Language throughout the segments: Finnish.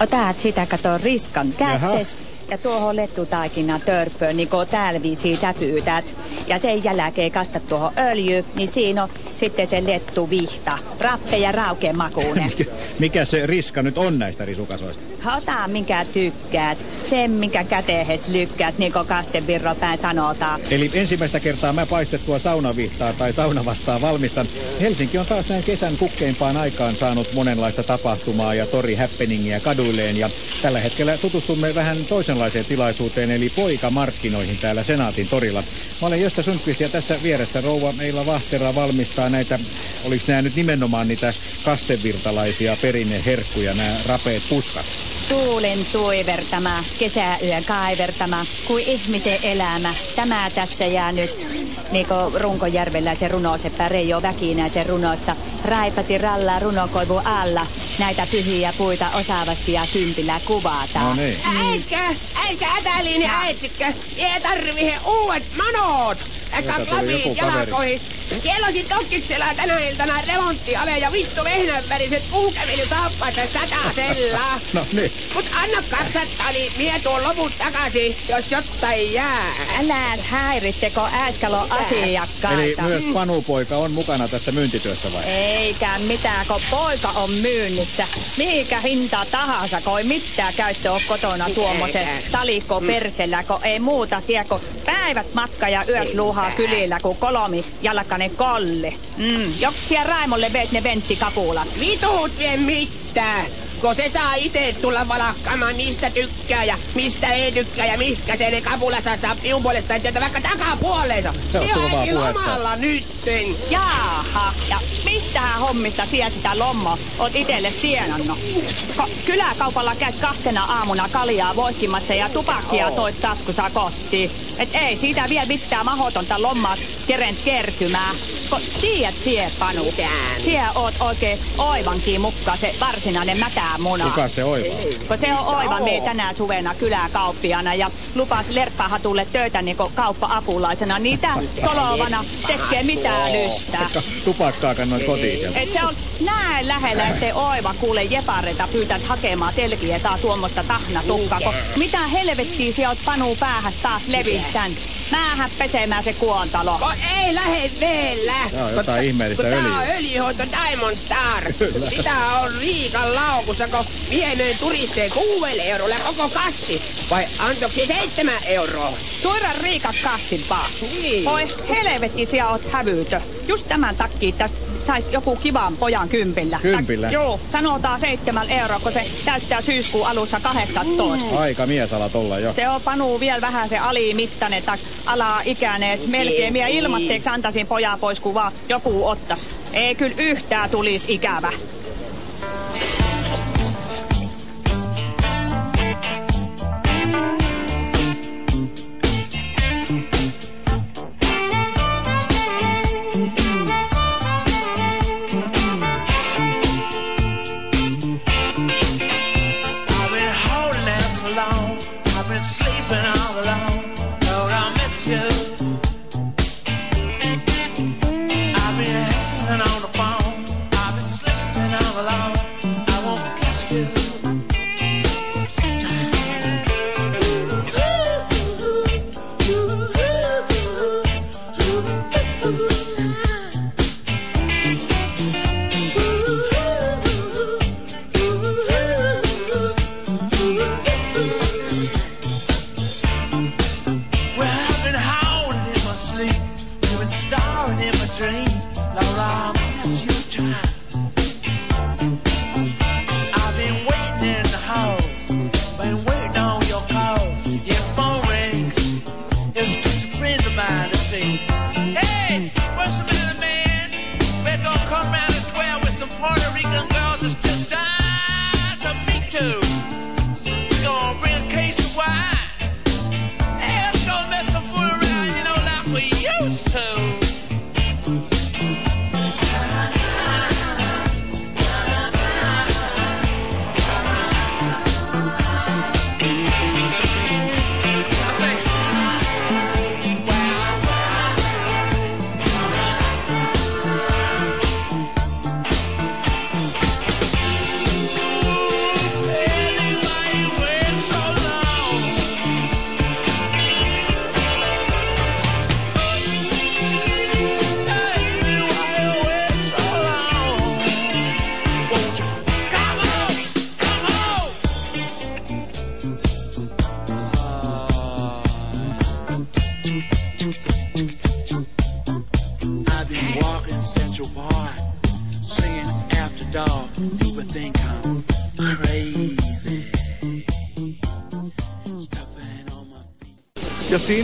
Otat sitä, kato, riskan kättes. Ja tuohon lettutaikina törppöön, niin kun täällä viisi täpyytät. Ja sen jälkeen kastat tuohon öljy, niin siinä on sitten se lettu vihta. Rappe ja rauke makuune. Mikä se riska nyt on näistä risukasoista? Ota minkä tykkäät. Sen minkä kätehes lykkäät, niin kuin kastevirro päin sanotaan. Eli ensimmäistä kertaa mä paistettua saunavihtaa tai saunavastaa valmistan. Helsinki on taas näin kesän kukkeimpaan aikaan saanut monenlaista tapahtumaa ja tori happeningia kaduilleen. Ja tällä hetkellä tutustumme vähän toisenlaiseen tilaisuuteen, eli poikamarkkinoihin täällä Senaatin torilla. Mä olen Josta Sundqvist ja tässä vieressä rouva Meilla Vahtera valmistaa näitä, oliko nämä nyt nimenomaan niitä kastevirtalaisia perinneherkkuja, nämä rapeet puskat? Tuulen tuivertama, kesäyön kaivertama, kuin ihmisen elämä. Tämä tässä jää nyt, niin kuin Runkojärveläisen runoseppä Reijo Väkinäisen runossa. Raipati rallaa runokoivu alla, näitä pyhiä puita osaavasti ja kympillä kuvataan. No niin. Äiskä, äiskä ätäliin ja äitsikkö. Jee tarvii uudet manot. Eikä klapit kaveri. jalkoihin. Siellä on sit tokkiksella tänä iltana remonttiale ja vittu vehnänväriset puukävelysaappaat ja satasella. No niin. Mut anna katsattaa, niin vie tuon loput takaisin, jos jotain jää. Älä häiritteko äskälon asiakkaita. Eli myös Panupoika on mukana tässä myyntityössä vai? Eikä mitään, kun poika on myynnissä. Mihinkä hinta tahansa, kun ei mitään käyttö ole kotona tuommoisen talikko persellä, kun ei muuta tie, kun päivät matka ja yöt luuhaa kylillä, kuin kolomi jalkainen kolle. Mm. Joksia Raimolle veet ne venttikapulat. Vitut vie mitään. Kun se saa itse tulla valakkaamaan mistä tykkää ja mistä ei tykkää ja mistä se ne kapulassa saa piun puolestaan tietää vaikka takapuoleensa. Se on turvaa puhetta. lomalla nytten. Jaaha, ja mistähän hommista siellä sitä lommoa oot itelles tienannut? Ko- kyläkaupalla käyt kahtena aamuna kaljaa voikkimassa ja tupakkia toit taskussa kotiin. Et ei siitä vielä mitään mahotonta lommaa kerent kertymää. Ko, tiedät sie, Panu? Sie oot oikein oivankin mukka se varsinainen mätämuna. Kuka se oiva? Kun se on oiva me tänä suvena kyläkauppiana ja lupas lerppahatulle töitä niinku kauppa-apulaisena. Niitä kolovana tekee mitään lystää. Tupakkaa kannoin kotiin sieltä. Et se on näin lähellä, ettei oiva kuule jepareita pyytät hakemaan telkiä tai tuommoista tahnatukkaa. Mitä helvettiä sä oot panu päähäs taas levittän? Määhän pesemään se kuontalo. Ko ei lähde vielä. Tää on jotain ihmeellistä öljyä. Tää on öljyhoito Diamond Star. Sitä on Riikan laukussa, kun vieneen turisteen kuudelle eurolle koko kassi. Vai antoiko se seitsemän euroa? Tuoda Riika kassimpaa. Niin. Voi helvetti, sinä oot hävytö. Just tämän takia tästä sais joku kivan pojan kympillä. Kympillä? Joo, sanotaan seitsemän euroa, kun se täyttää syyskuun alussa 18. Aika miesalat olla jo. Se on Panu vielä vähän se alimittainen tai alaikäinen, että melkein minä ilmatteeksi antaisin pojan pois, kun vaan joku ottas. Ei kyllä yhtään tulisi ikävä.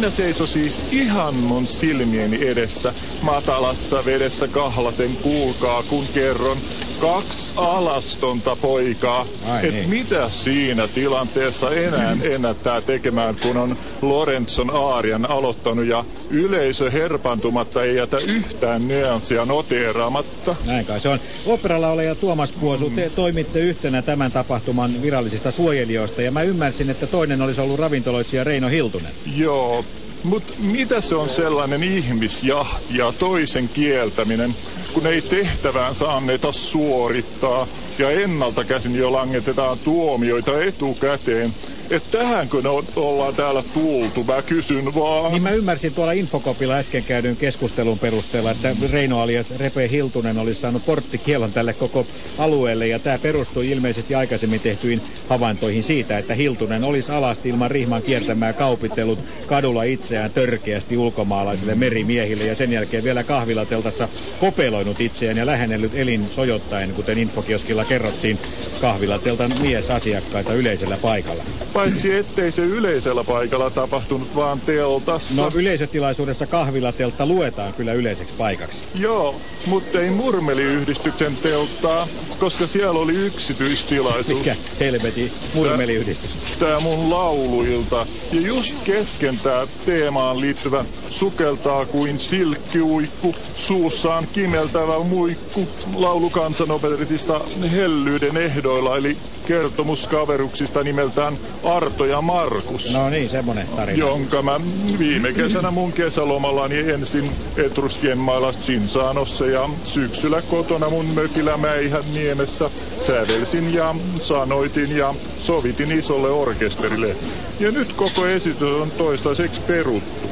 Siinä seisoi siis ihan mun silmieni edessä, matalassa vedessä kahlaten kuulkaa, kun kerron kaksi alastonta poikaa. Ai Et niin. mitä siinä tilanteessa enää ennättää tekemään, kun on Lorenzon Aarian aloittanut ja yleisö herpantumatta ei jätä yhtään nyanssia noteeraamatta. Näin kai se on. Operalla ja Tuomas Puosu, te toimitte yhtenä tämän tapahtuman virallisista suojelijoista ja mä ymmärsin, että toinen olisi ollut ravintoloitsija Reino Hiltunen. Joo, mutta mitä se on sellainen ihmisjahti ja toisen kieltäminen, kun ei tehtäväänsä anneta suorittaa ja ennalta käsin jo langetetaan tuomioita etukäteen. Että tähänkö ne o- ollaan täällä tultu, mä kysyn vaan. Niin mä ymmärsin tuolla Infokopilla äsken käydyn keskustelun perusteella, että Reino alias Repe Hiltunen olisi saanut porttikielon tälle koko alueelle ja tämä perustui ilmeisesti aikaisemmin tehtyihin havaintoihin siitä, että Hiltunen olisi alasti ilman rihman kiertämää kaupitellut kadulla itseään törkeästi ulkomaalaisille merimiehille ja sen jälkeen vielä kahvilateltassa kopeloinut itseään ja lähennellyt elin sojottaen, kuten Infokioskilla kerrottiin, kahvilateltan miesasiakkaita yleisellä paikalla. Paitsi ettei se yleisellä paikalla tapahtunut vaan teltassa. No yleisötilaisuudessa kahvilateltta luetaan kyllä yleiseksi paikaksi. Joo, mutta ei murmeliyhdistyksen telttaa, koska siellä oli yksityistilaisuus. Mikä helveti murmeliyhdistys. Tää mun lauluilta. Ja just kesken tää teemaan liittyvä sukeltaa kuin silkkiuikku, suussaan kimeltävä muikku, laulu kansanopetetista hellyyden ehdoilla, eli kertomus kaveruksista nimeltään Arto ja Markus. No niin, semmonen tarina. Jonka mä viime kesänä mun kesälomallani niin ensin Etruskien mailla Cinsanossa ja syksyllä kotona mun mökillä Mäihät niemessä sävelsin ja sanoitin ja sovitin isolle orkesterille. Ja nyt koko esitys on toistaiseksi peruttu.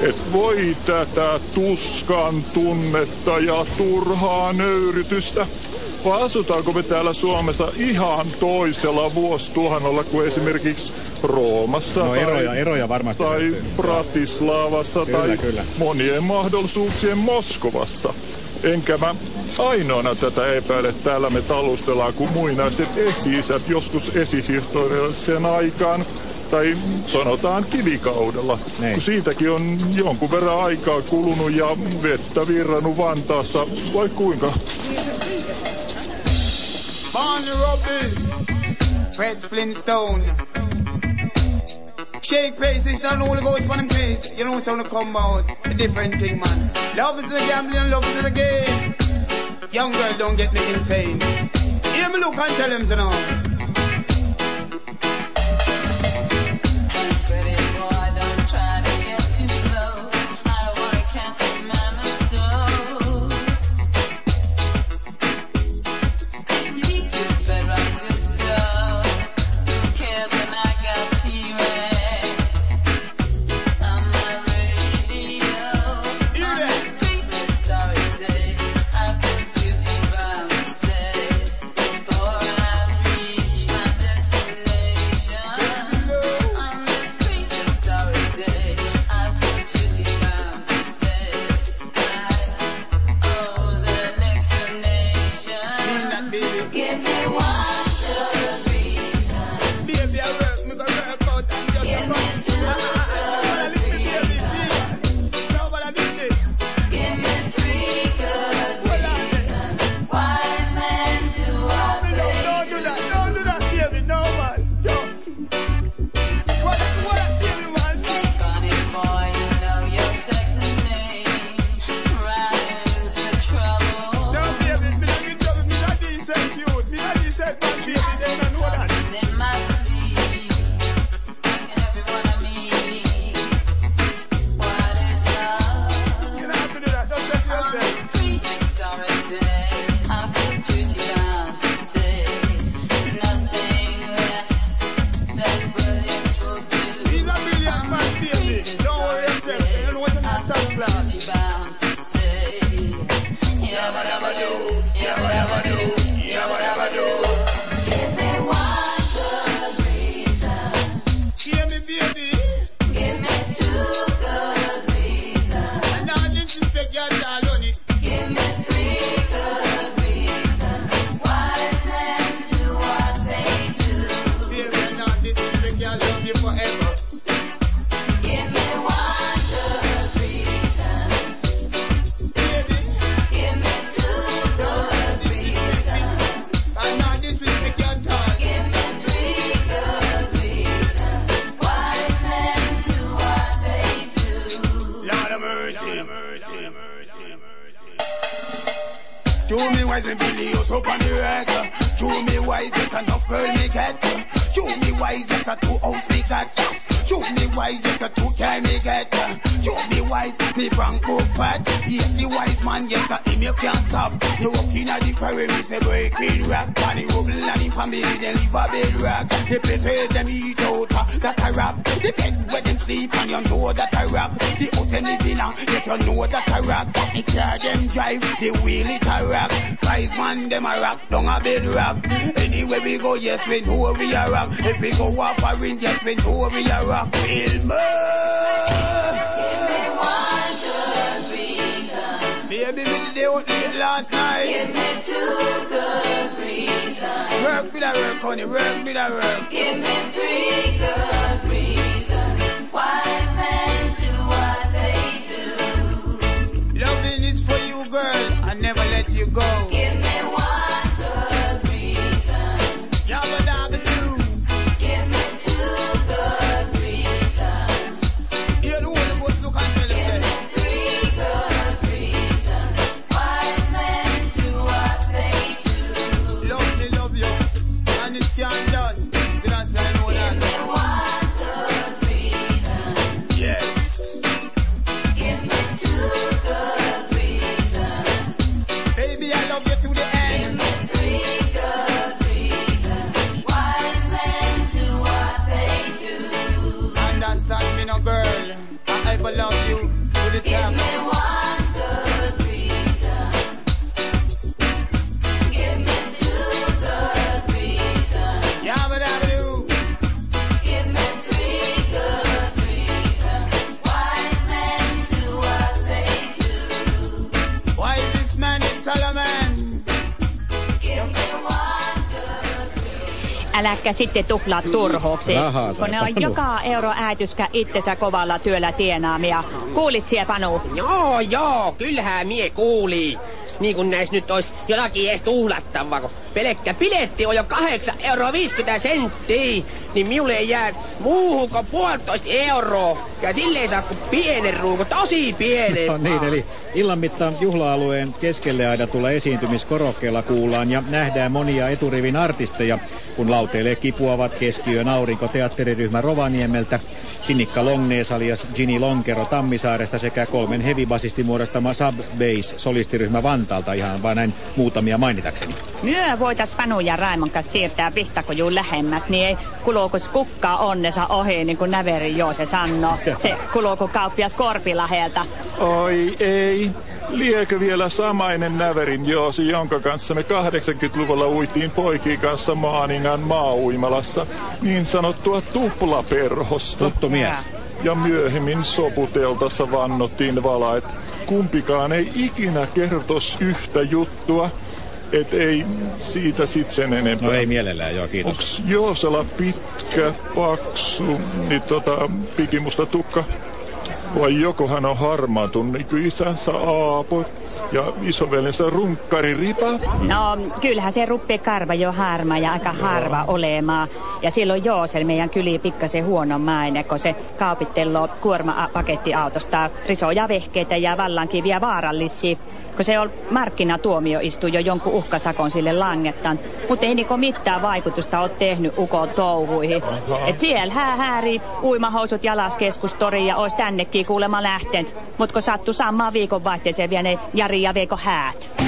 Et voi tätä tuskan tunnetta ja turhaa nöyrytystä vai asutaanko me täällä Suomessa ihan toisella vuosituhannella kuin esimerkiksi Roomassa no, tai, eroja, varmasti tai. Bratislavassa kyllä, tai kyllä. monien mahdollisuuksien Moskovassa. Enkä mä ainoana tätä epäile. Täällä me talustellaan, kun muinaiset esi joskus esihistoriallisen aikaan tai sanotaan kivikaudella. Nein. Kun siitäkin on jonkun verran aikaa kulunut ja vettä virrannut Vantaassa, vai kuinka? Vulnerable. Fred Flintstone. Shake faces, down all the ghosts, one place. You know it's on the come out. A different thing, man. Love is a gambling, love is a game. Young girl, don't get me insane. Hear me look and tell him, so. Work me that work, honey. Work me that work. Give me three good reasons. Wise men do what they do. Loving is for you, girl. I never let you go. Give me one. Äläkä sitten tuhlaa turhuuksi. Rahaa sai kun ne on Panu. joka euro äityskä itsensä kovalla työllä tienaamia. Kuulit siellä, Panu? Joo, joo, kyllähän mie kuuli. Niin kuin näis nyt ois jotakin edes tuhlattavaa, kun pelkkä biletti on jo 8 euroa 50 senttiä, niin minulle ei jää muuhun kuin puolitoista euroa. Ja sille ei saa kuin pienen ruuku, tosi pienen. No niin, eli illan mittaan juhla-alueen keskelle aidatulla esiintymiskorokkeella kuullaan ja nähdään monia eturivin artisteja, kun lauteille kipuavat keskiöön aurinko teatteriryhmä Rovaniemeltä, Sinikka Longnees alias Ginny Lonkero Tammisaaresta sekä kolmen hevibasisti muodostama Sub-Bass solistiryhmä Vantaalta, ihan vain näin muutamia mainitakseni. Myö voitais Panu ja Raimon kanssa siirtää vihtakojuun lähemmäs, niin ei kuluukus kukkaa onnensa ohi, niin kuin Näveri Joose sanoo. Se kuluuku kauppias Korpilahelta. Oi ei. Liekö vielä samainen näverin Joosi, jonka kanssa me 80-luvulla uitiin poikien kanssa Maaningan maauimalassa, niin sanottua tuplaperhosta. Tuttu mies. Ja myöhemmin soputeltassa vannottiin vala, että kumpikaan ei ikinä kertos yhtä juttua, et ei siitä sit sen enempää. No ei mielellään, joo, kiitos. Onks Joosella pitkä, paksu, niin tota, pikimusta tukka? Vai joko hän on harmaantunut niin kuin isänsä Aapo ja isoveljensä runkkari Ripa? No, kyllähän se ruppee karva jo harma ja aika harva olemaan. Ja silloin Joosel meidän kyli pikkasen huono maine, kun se kaupitteloo kuormapakettiautosta risoja vehkeitä ja vallankiviä vaarallisia. Kun se on markkinatuomioistu jo jonkun uhkasakon sille langettan. Mutta ei niinku mitään vaikutusta ole tehnyt ukon touhuihin. Et siellä hää hääri uimahousut jalas keskustoriin ja ois tännekin kuulemma lähtenyt. Mut kun sattu samaan viikonvaihteeseen vielä ne paria viekö häät?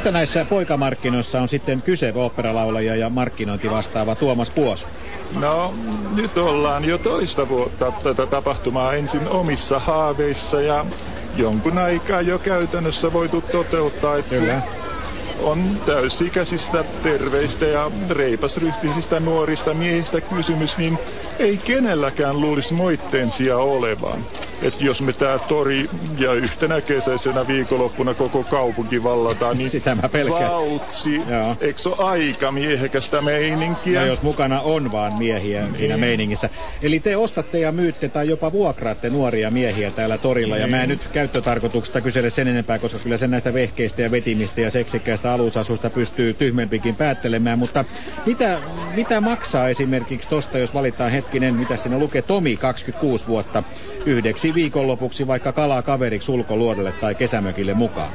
Mistä näissä poikamarkkinoissa on sitten kyse oopperalaulaja ja markkinointi vastaava Tuomas Puos? No, nyt ollaan jo toista vuotta tätä tapahtumaa ensin omissa haaveissa ja jonkun aikaa jo käytännössä voitu toteuttaa, että Kyllä. on täysikäisistä, terveistä ja reipasryhtisistä nuorista miehistä kysymys, niin ei kenelläkään luulisi moitteen sijaa olevan. Että jos me tää tori ja yhtenä kesäisenä viikonloppuna koko kaupunki vallataan, niin Sitä mä pelkään. vautsi, Joo. eikö se ole aika miehekästä meininkiä? Ja jos mukana on vaan miehiä siinä meiningissä. Eli te ostatte ja myytte tai jopa vuokraatte nuoria miehiä täällä torilla. Ja mä en nyt käyttötarkoituksesta kysele sen enempää, koska kyllä sen näistä vehkeistä ja vetimistä ja seksikkäistä alusasusta pystyy tyhmempikin päättelemään. Mutta mitä, mitä maksaa esimerkiksi tosta, jos valitaan hetkinen, mitä siinä lukee, Tomi 26 vuotta, yhdeksi viikonlopuksi vaikka kalaa kaveriksi ulkoluodelle tai kesämökille mukaan?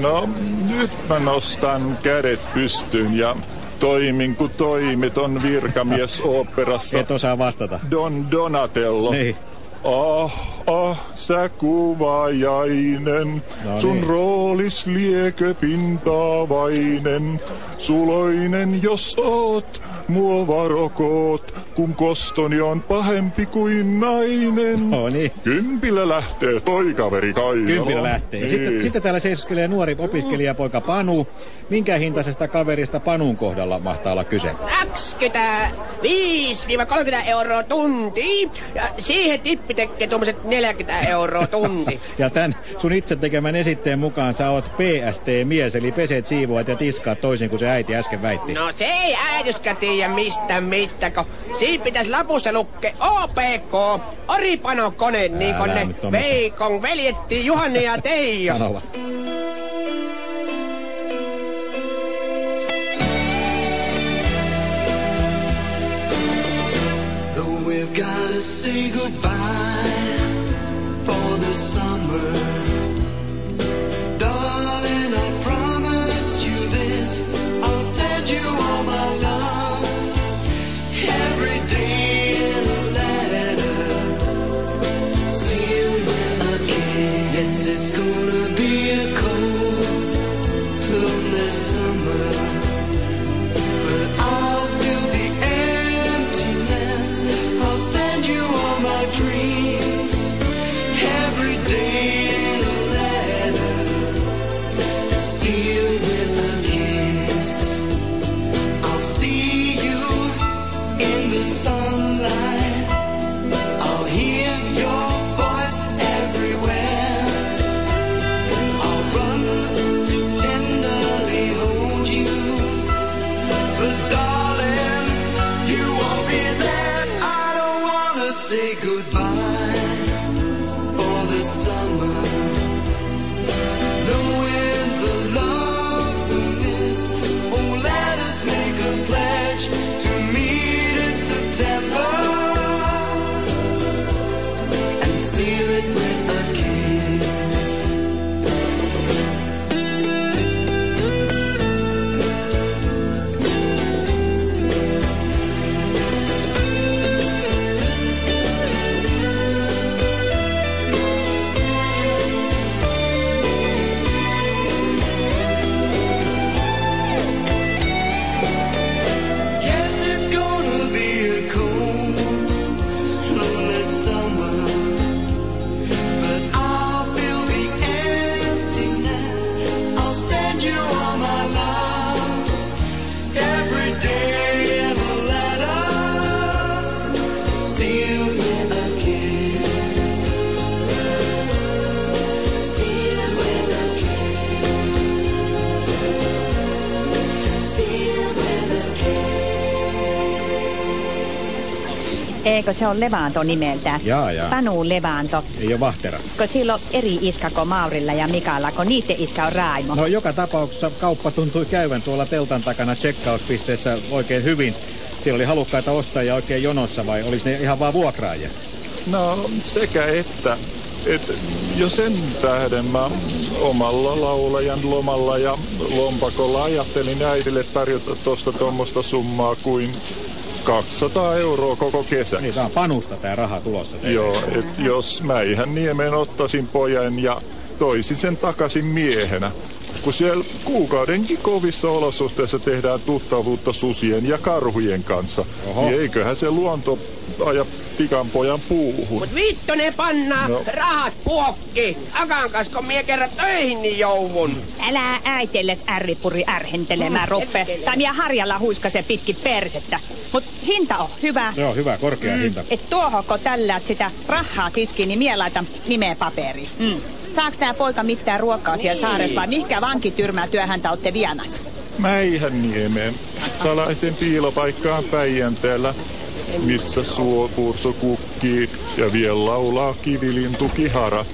No, nyt mä nostan kädet pystyyn ja toimin kuin toimiton virkamies oopperassa Et osaa vastata. Don Donatello. Niin. Ah, ah, sä kuvaajainen, No sun niin. roolis liekö pintaavainen, suloinen jos oot, mua varokoot, kun kostoni on pahempi kuin nainen. No niin. Kympillä lähtee toi kaveri Kaijala. Kympillä lähtee. Ja sitten, Niin. sitten täällä seisoskelee nuori opiskelijapoika Panu. Minkä hintaisesta kaverista Panun kohdalla mahtaa olla kyse? 25-30 euroa tunti. Ja siihen tippi tekee tuommoiset 40 euroa tunti. Ja tämän sun itse tekemän esitteen mukaan sä oot PST-mies, eli peset, siivoat ja tiskaat toisin kuin se äiti äsken väitti. No se ei äidyskä tiedä mistä mitään, kun siinä pitäisi lapussa lukea OPK, Oripano kone, niin kuin ne. Veikon veljetti Juhani ja Teijo. Though we've gotta say goodbye for the summer. see. Eikö se ole Levanto nimeltään? Jaa, jaa. Panu Levanto. Ei ole Vahtera. Kun sillä on eri iska kuin Maurilla ja Mikalla, kun niiden iska on Raimo. No joka tapauksessa kauppa tuntui käyvän tuolla teltan takana checkauspisteessä oikein hyvin. Siellä oli halukkaita ostajia oikein jonossa vai oliko ne ihan vaan vuokraajia? No sekä että. Et jo sen tähden mä omalla laulajan lomalla ja lompakolla ajattelin äidille tarjota tuosta tuommoista summaa kuin 200 euroa koko kesäksi. Niin, tää on panusta tää raha tulossa. teille. Joo, et jos mä ihan niemeen ottaisin pojan ja toisin sen takaisin miehenä. kun siellä kuukaudenkin kovissa olosuhteissa tehdään tuttavuutta susien ja karhujen kanssa, Oho. niin eiköhän se luonto aja tikanpojan puuhun. Mut vittonen panna, No. rahat puokki. Akankasko mie kerran töihin niin jouvun. Älä äitelles ärripuri ärhentelemään Mm, ruppe. Tai minä harjalla huiskase pitkin persettä. Mut hinta on hyvä. Se on hyvä, korkea Mm, hinta. Et tuohonko tällä et sitä rahaa tiskiin, niin mie laitan nimeä paperiin. Mm. Saaks tää poika mitään ruokaa siellä Niin. saaressa vai mihinkä vankityrmää työhäntä olette viemässä? Mäihän niemeen, salaisen piilopaikkaan Päijänteellä, missä suopurso kukkii ja vielä laulaa kivilintu kihara,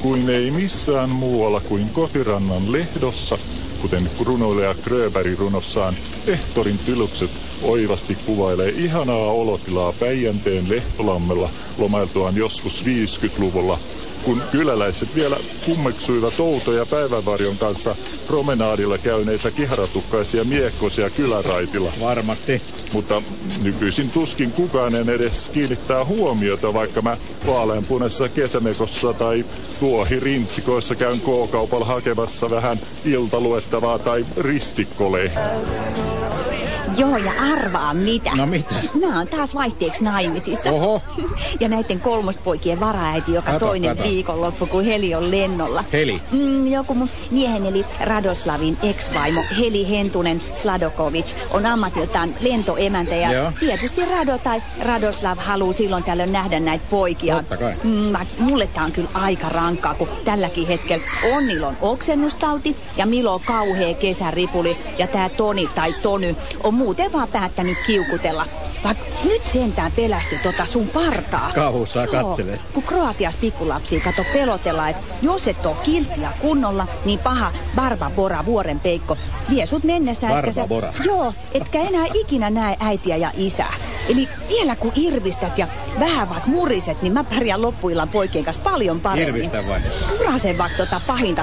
kuin ei missään muualla kuin kotirannan lehdossa, kuten runoilija Gröberg runossaan Ehtorin tylykset oivasti kuvailee ihanaa olotilaa Päijänteen Lehtolammella lomailtuaan joskus 50-luvulla, kun kyläläiset vielä kummeksuivat outoja päivävarjon kanssa promenaadilla käyneitä kiharatukkaisia miekkosia kyläraitilla. Varmasti. Mutta nykyisin tuskin kukaan en edes kiinnittää huomiota, vaikka mä vaaleanpunaisessa kesämekossa tai tuohirintsikoissa käyn K-kaupalla hakemassa vähän iltaluettavaa tai ristikkolehtiä. Joo, ja arvaa mitä. No mitä? Mä oon taas vaihteeksi naimisissa. Oho. Ja näiden kolmospoikien varaäiti joka Kato, toinen kato. viikonloppu, kun Heli on lennolla. Heli. Mm, joku mun miehen eli Radoslavin ex-vaimo Heli Hentunen Sladokovic on ammatiltaan lentoemäntä ja Joo. tietysti Rado tai Radoslav haluaa silloin tällöin nähdä näitä poikia. Totta kai. Mm, mulle tää on kyllä aika rankkaa, kun tälläkin hetkellä Onnilla on oksennustauti ja Milo on kauhea kesäripuli ja tää Toni tai Tony on muuten vaan päättänyt kiukutella. Vaikka nyt sentään pelästy tota sun partaa. Kauhussaan Joo, katselee. Kun Kroatias pikkulapsia kato pelotella, että jos et oo kilttiä kunnolla, niin paha Barba Bora vuoren peikko vie sut mennessä. Barba etkä sä. Joo, etkä enää ikinä näe äitiä ja isää. Eli vielä kun irvistät ja vähän vaikka muriset, niin mä pärjään loppuillan poikien kanssa paljon paremmin. Irvistä vai? Purasen vaikka tota pahinta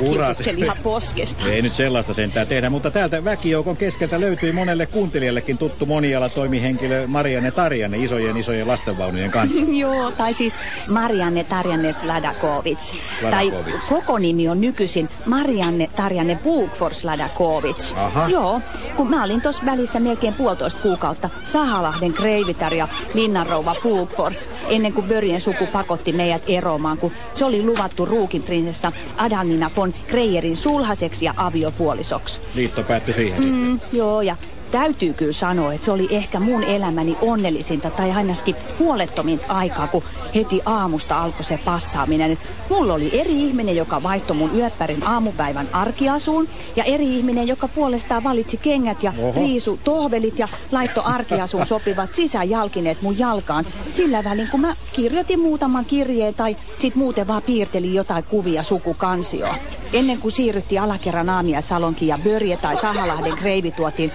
ihan poskesta. Ei nyt sellaista sentään tehdä, mutta täältä väkijoukon keskeltä löytyi monelle kuuntelijallekin tuttu moniala toimihenkilö Marianne Tarjanne isojen isojen lastenvaunujen kanssa. Joo, tai siis Marianne Tarjanne Sladakovic. Sladakovic. Tai koko nimi on nykyisin Marianne Tarjanne Bukfor Sladakovic. Aha. Joo, kun mä olin tuossa välissä melkein puolitoista kuukautta Sahalahden kreivitar ja linnanrouva Bukfors, ennen kuin Börjen suku pakotti meidät eroamaan, kun se oli luvattu ruukin prinsessa Adalmina von Greyerin sulhaseksi ja aviopuolisoksi. Liitto päättyi siihen sitten. Mm, joo, ja täytyy kyllä sanoa, että se oli ehkä mun elämäni onnellisinta tai ainakin huolettominta aikaa, kun heti aamusta alkoi se passaaminen. Et mulla oli eri ihminen, joka vaihtoi mun yöppärin aamupäivän arkiasuun ja eri ihminen, joka puolestaan valitsi kengät ja Oho. riisu tohvelit ja laitto arkiasuun sopivat sisäjalkineet mun jalkaan. Sillä välin, kun mä kirjoitin muutaman kirjeen tai sit muuten vaan piirtelin jotain kuvia sukukansioon. Ennen kuin siirryttiin alakerran aamia salonkin ja Börje tai Sahalahden kreivi tuotiin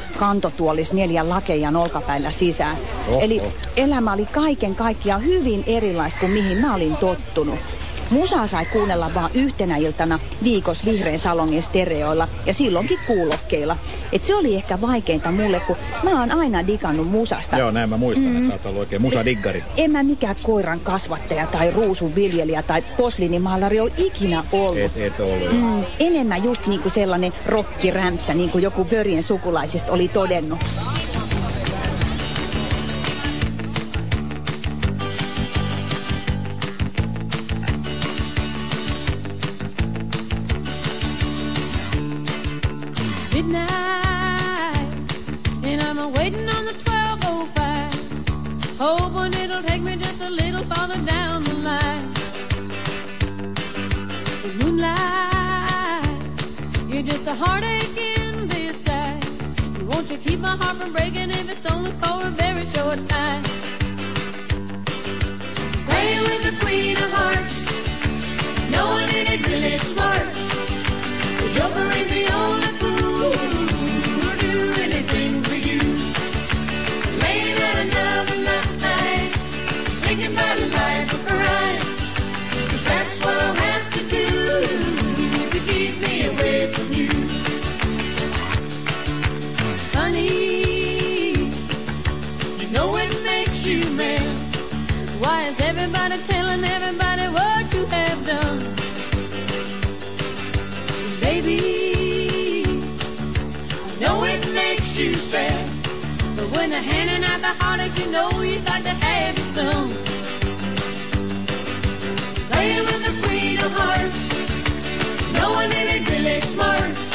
kantotuolis neljän lakejan olkapäillä sisään. Oho. Eli elämä oli kaiken kaikkiaan hyvin erilaista kuin mihin mä olin tottunut. Musaa sai kuunnella vaan yhtenä iltana viikossa vihreän salongin stereoilla ja silloinkin kuulokkeilla. Et se oli ehkä vaikeinta mulle, kun mä oon aina digannut musasta. Joo, näin mä muistan, mm. että sä oot ollut oikein musadiggari. En mä mikään koiran kasvattaja tai ruusun viljelijä tai posliinimaalari ole ikinä ollut. Et, et ollut. Mm. Mm, enemmän just niinku sellainen rokkirämsä, niin kuin joku Börjen sukulaisista oli todennut. Breaking if it's only for a minute. You know you to have some. Playing with the queen of hearts, it really smart.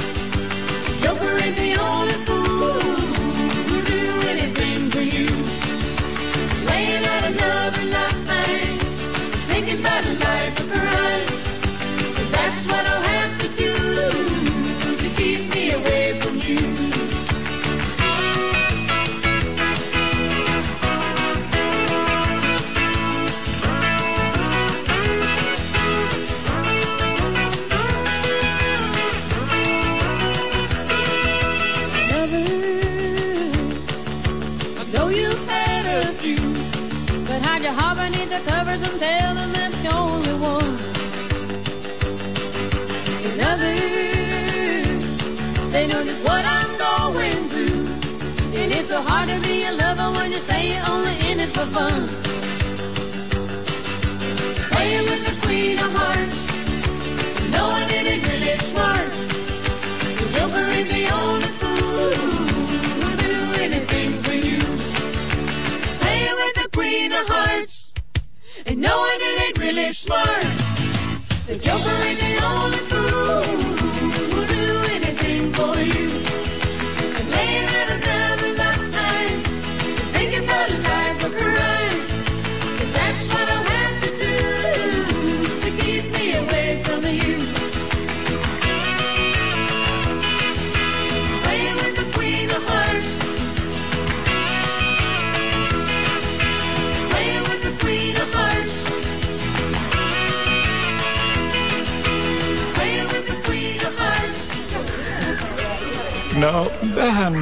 Hard to be a lover when you say you're only in it for fun. Playing with the queen of hearts, knowing it ain't really smart. The joker ain't the only fool who'll do anything for you. Playing with the queen of hearts, and knowing it ain't really smart. The joker ain't the only fool who'll do anything for you.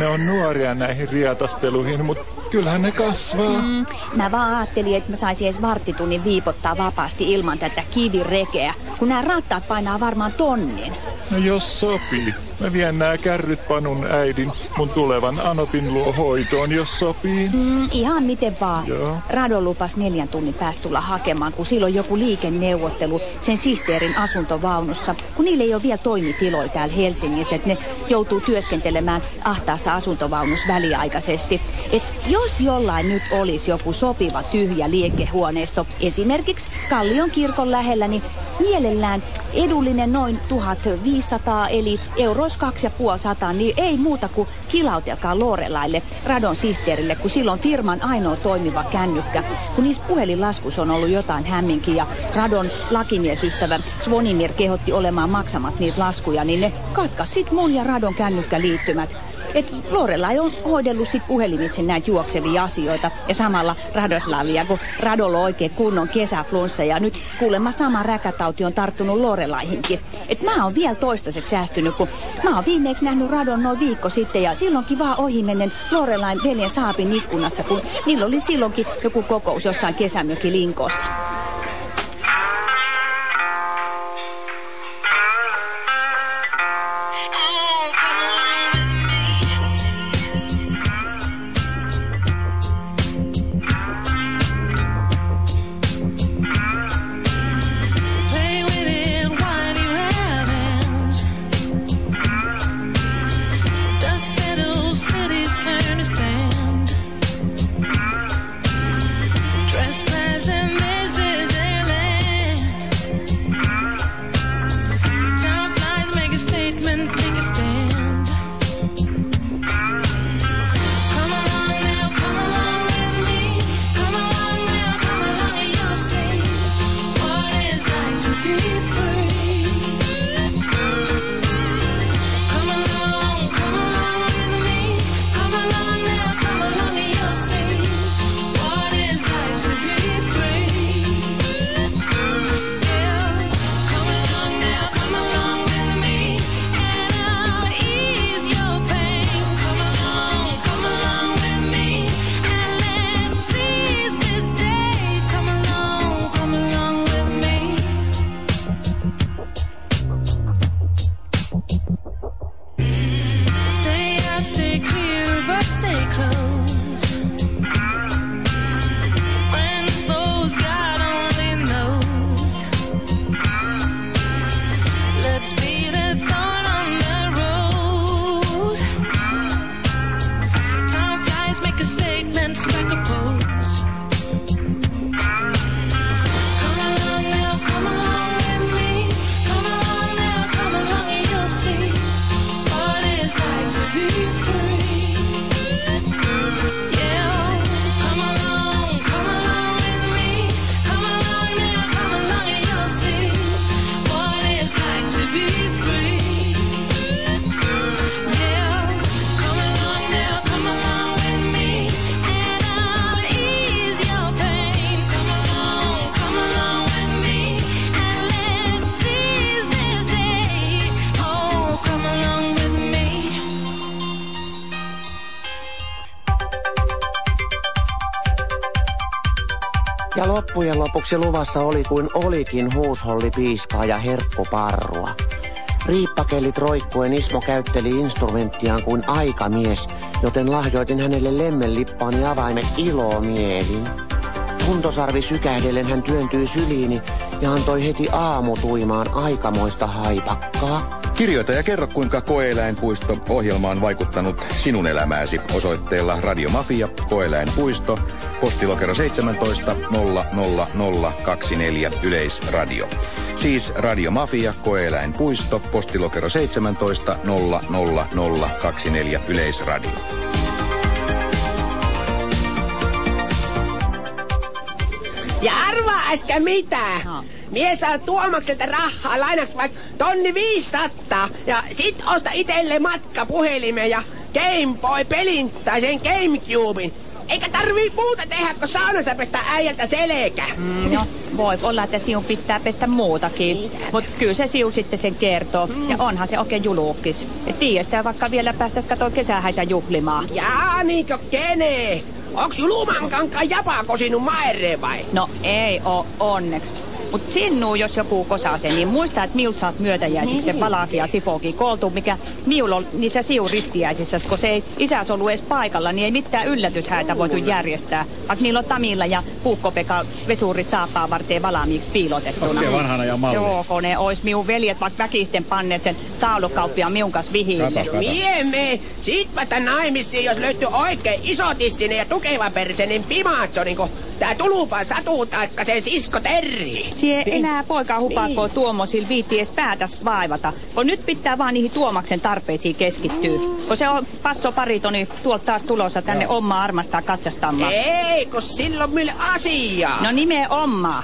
Ne on nuoria näihin riatasteluihin, mutta kyllähän ne kasvaa. Mm, mä vaan ajattelin, että mä saisin edes varttitunnin viipottaa vapaasti ilman tätä kivirekeä, kun nämä rattaat painaa varmaan tonnin. No jos sopii. Mä vien nää kärryt Panun äidin mun tulevan Anopin luo hoitoon, jos sopii. Mm, ihan miten vaan. Joo. Rado lupas neljän tunnin päästä tulla hakemaan, kun silloin joku liikenneuvottelu sen sihteerin asuntovaunussa, kun niillä ei ole vielä toimitiloja täällä Helsingissä, että ne joutuu työskentelemään ahtaassa asuntovaunussa väliaikaisesti. Et jos jollain nyt olisi joku sopiva tyhjä liikehuoneisto, esimerkiksi Kallion kirkon lähellä, niin mielellään edullinen noin 1500 eli euros 2500, niin ei muuta kuin kilautelkaa Lorelaille, Radon sihteerille, kun silloin firman ainoa toimiva kännykkä. Kun niissä puhelinlaskuissa on ollut jotain hämminkin ja Radon lakimiesystävä Svonimir kehotti olemaan maksamat niitä laskuja, niin ne katkas sit mun ja Radon kännykkäliittymät. Et Lorelai on hoidellut sit puhelimitse näitä juoksevia asioita. Ja samalla Radoslavia, kun Radolla on oikein kunnon kesäflunssa ja nyt kuulemma sama räkätauti on tarttunut Lorelaihinkin. Et mä oon vielä toistaiseksi säästynyt, kun mä oon viimeksi nähnyt Radon noin viikko sitten. Ja silloinkin vaan ohimennen Lorelain veljen saapin ikkunassa, kun niillä oli silloinkin joku kokous jossain kesämökin lopuksi luvassa oli kuin olikin huusholli piiskaa ja herkkuparrua. Riippakellit roikkuen Ismo käytteli instrumenttiaan kuin aikamies, joten lahjoitin hänelle lemmenlippaani avaimet ilomielin. Kuntosarvi sykähdellen hän työntyi syliini ja antoi heti aamutuimaan aikamoista haipakkaa. Kirjoita ja kerro, kuinka Koeeläinpuisto ohjelma on vaikuttanut sinun elämääsi osoitteella Radiomafia, Koeeläinpuisto, postilokero 17 00024 Yleisradio. Siis Radiomafia, Koeeläinpuisto, postilokero 17 00024 Yleisradio. Arvaa äskä mitä? No. Mie saa Tuomakselta rahaa lainaksi vaikka tonni 500 ja sit osta itelle matka puhelimen ja Game Boy pelin tai sen Gamecubein. Eikä tarvii muuta tehdä, kun saunassa pestä äijältä selkä. Mm, no, voi olla, että sinun pitää pestä muutakin. Mutta kyllä se siu sitten sen kertoo. Ja onhan se oikein juluukkis. Et sitä vaikka vielä päästäis katsoa kesähäitä juhlimaan. Jaa, niinkö kene? Onks Juluman kankaan japaako sinun maere vai? No ei oo onneks. Mut sinnu, jos joku kosaa sen, niin muista, että miut saat myötäjäisiksi se palaki ja sifoki kooltu, mikä miul on niissä siu ristiäisissä, kun se ei isäs ollut edes paikalla, niin ei mitään yllätyshäitä voitu järjestää. Vaikka niillä on Tamilla ja Puukkopeka vesurit saappaa varten valmiiksi piilotettuna. Oikein vanhana ja malli. Joo, kun ne ois miun veljet vaikka väkisten panneet sen taulukauppia miun kanssa vihille. Miemme, siitpä naimisiin, jos löytyy oikein isotissinen ja tukevapersinen pimaatso, niin kuin tää tulupan satu taikka sen sisko Terri. Sie enää poika hupakoo niin. tuommoisilla viitti edes päätäs vaivata. Kun nyt pitää vaan niihin Tuomaksen tarpeisiin keskittyä. Kun se on passo paritoni tuolta taas tulossa tänne omaa armastaa katsastamaan. Ei, kun silloin meille asiaa. No nimenomaan.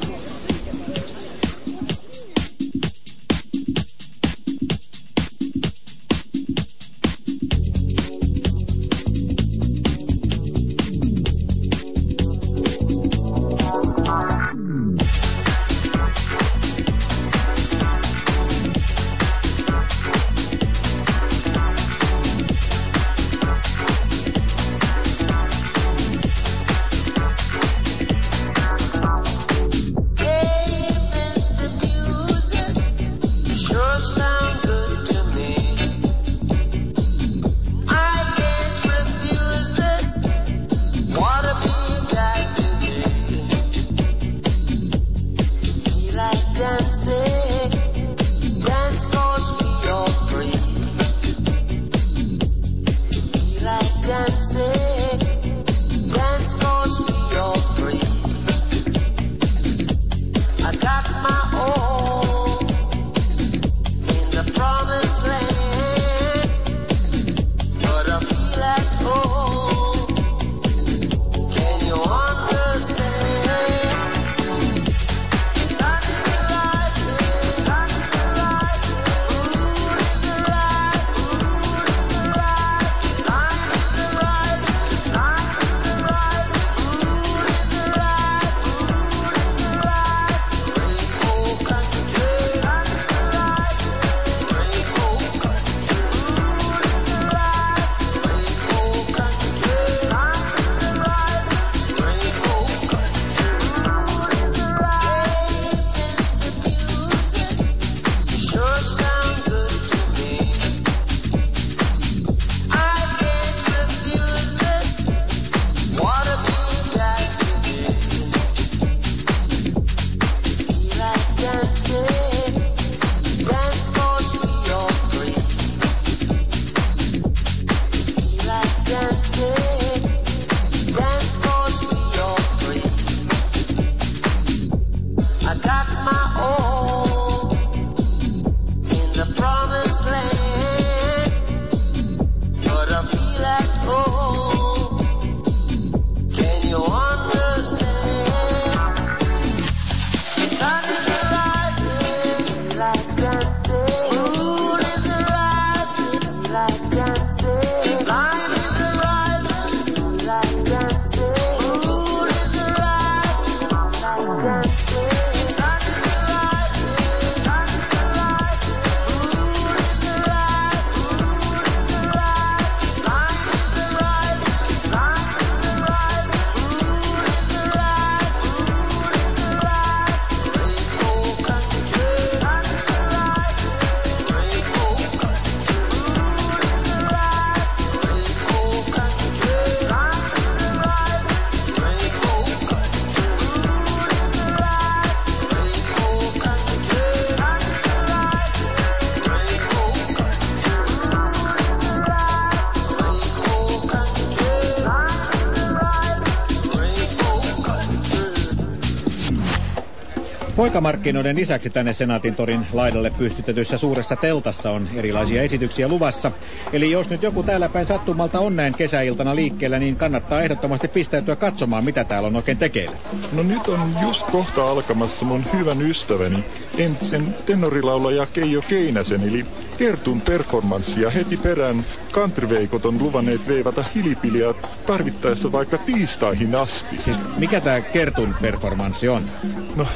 Poikamarkkinoiden lisäksi tänne Senaatin torin laidalle pystytetyssä suuressa teltassa on erilaisia esityksiä luvassa. Eli jos nyt joku täällä päin sattumalta on näin kesäiltana liikkeellä, niin kannattaa ehdottomasti pistäytyä katsomaan, mitä täällä on oikein tekeillä. No nyt on just kohta alkamassa mun hyvän ystäväni, entisen tenorilaulaja Keijo Keinäsen, eli Kertun performanssi ja heti perään countryveikot on luvanneet veivata hilipiliä tarvittaessa vaikka tiistaihin asti. Siis mikä tämä Kertun performanssi on? No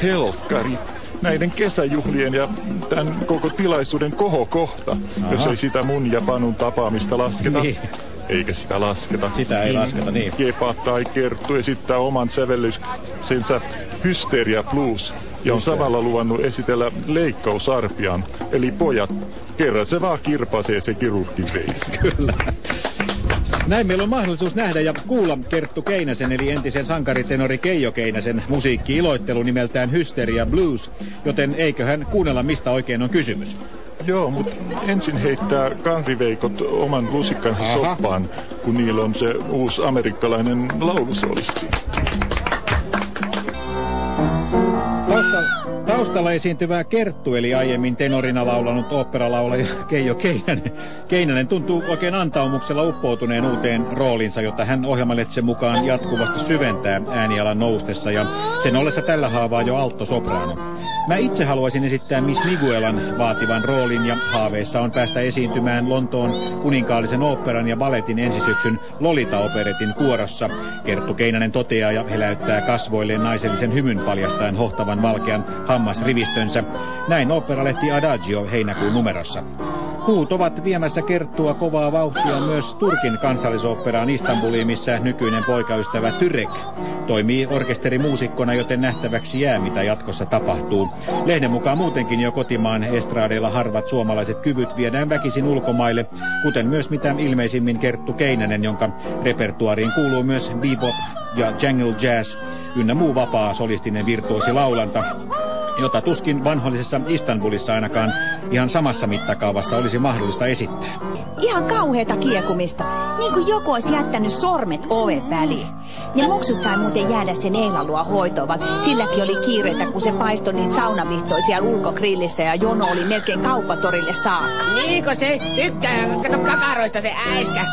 helkkari. Näiden kesäjuhlien ja tämän koko tilaisuuden kohokohta, Aha. jos ei sitä mun ja Panun tapaamista lasketa. Niin. Eikä sitä lasketa. Sitä ei lasketa, niin. Kepa tai Kerttu esittää oman sävellyksensä Hysteria Blues ja on Hysteria. samalla luvannut esitellä leikkausarpian. Eli pojat, kerran se vaan kirpasee se kirurgin veitsi. Kyllä. Näin meillä on mahdollisuus nähdä ja kuulla Kerttu Keinäsen eli entisen sankaritenori Keijo Keinäsen musiikki-iloittelu nimeltään Hysteria Blues, joten eiköhän kuunnella mistä oikein on kysymys. Joo, mutta ensin heittää countryveikot oman lusikkansa Aha. soppaan, kun niillä on se uusi amerikkalainen laulusolisti. Taustalla, taustalla esiintyvä Kerttu, eli aiemmin tenorina laulanut oopperalaulaja Keijo Keinänen. Keinänen tuntuu oikein antaumuksella uppoutuneen uuteen roolinsa, jota hän ohjelmaletsen mukaan jatkuvasti syventää äänialan noustessa ja sen ollessa tällä haavaa jo alto-soprano. Mä itse haluaisin esittää Miss Miguelan vaativan roolin ja haaveissa on päästä esiintymään Lontoon kuninkaallisen oopperan ja balletin ensisyksyn Lolita-operetin kuorossa. Kerttu Keinänen toteaa ja heläyttää kasvoilleen naisellisen hymyn paljastaen hohtavan valkean hammasrivistönsä. Näin oopperalehti Adagio heinäkuun numerossa. Huut ovat viemässä Kerttua kovaa vauhtia myös Turkin kansallisoopperaan Istanbuliin, missä nykyinen poikaystävä Tyrek toimii orkesterimuusikkona, joten nähtäväksi jää, mitä jatkossa tapahtuu. Lehden mukaan muutenkin jo kotimaan estraadeilla harvat suomalaiset kyvyt viedään väkisin ulkomaille, kuten myös mitä ilmeisimmin Kerttu Keinänen, jonka repertuariin kuuluu myös bebop ja jangle jazz ynnä muu vapaa solistinen virtuosilaulanta jota tuskin vanhollisessa Istanbulissa ainakaan ihan samassa mittakaavassa olisi mahdollista esittää. Ihan kauheeta kiekumista. Niin kuin joku olisi jättänyt sormet oven väliin. Ja muksut sai muuten jäädä sen Eilan luo hoitoon, vaan silläkin oli kiireitä, kun se paistoi niitä saunavihtoisia ulkogrillissä ja jono oli melkein kauppatorille saakka. Niinkö se tykkää, kato kakaroista se äiskä.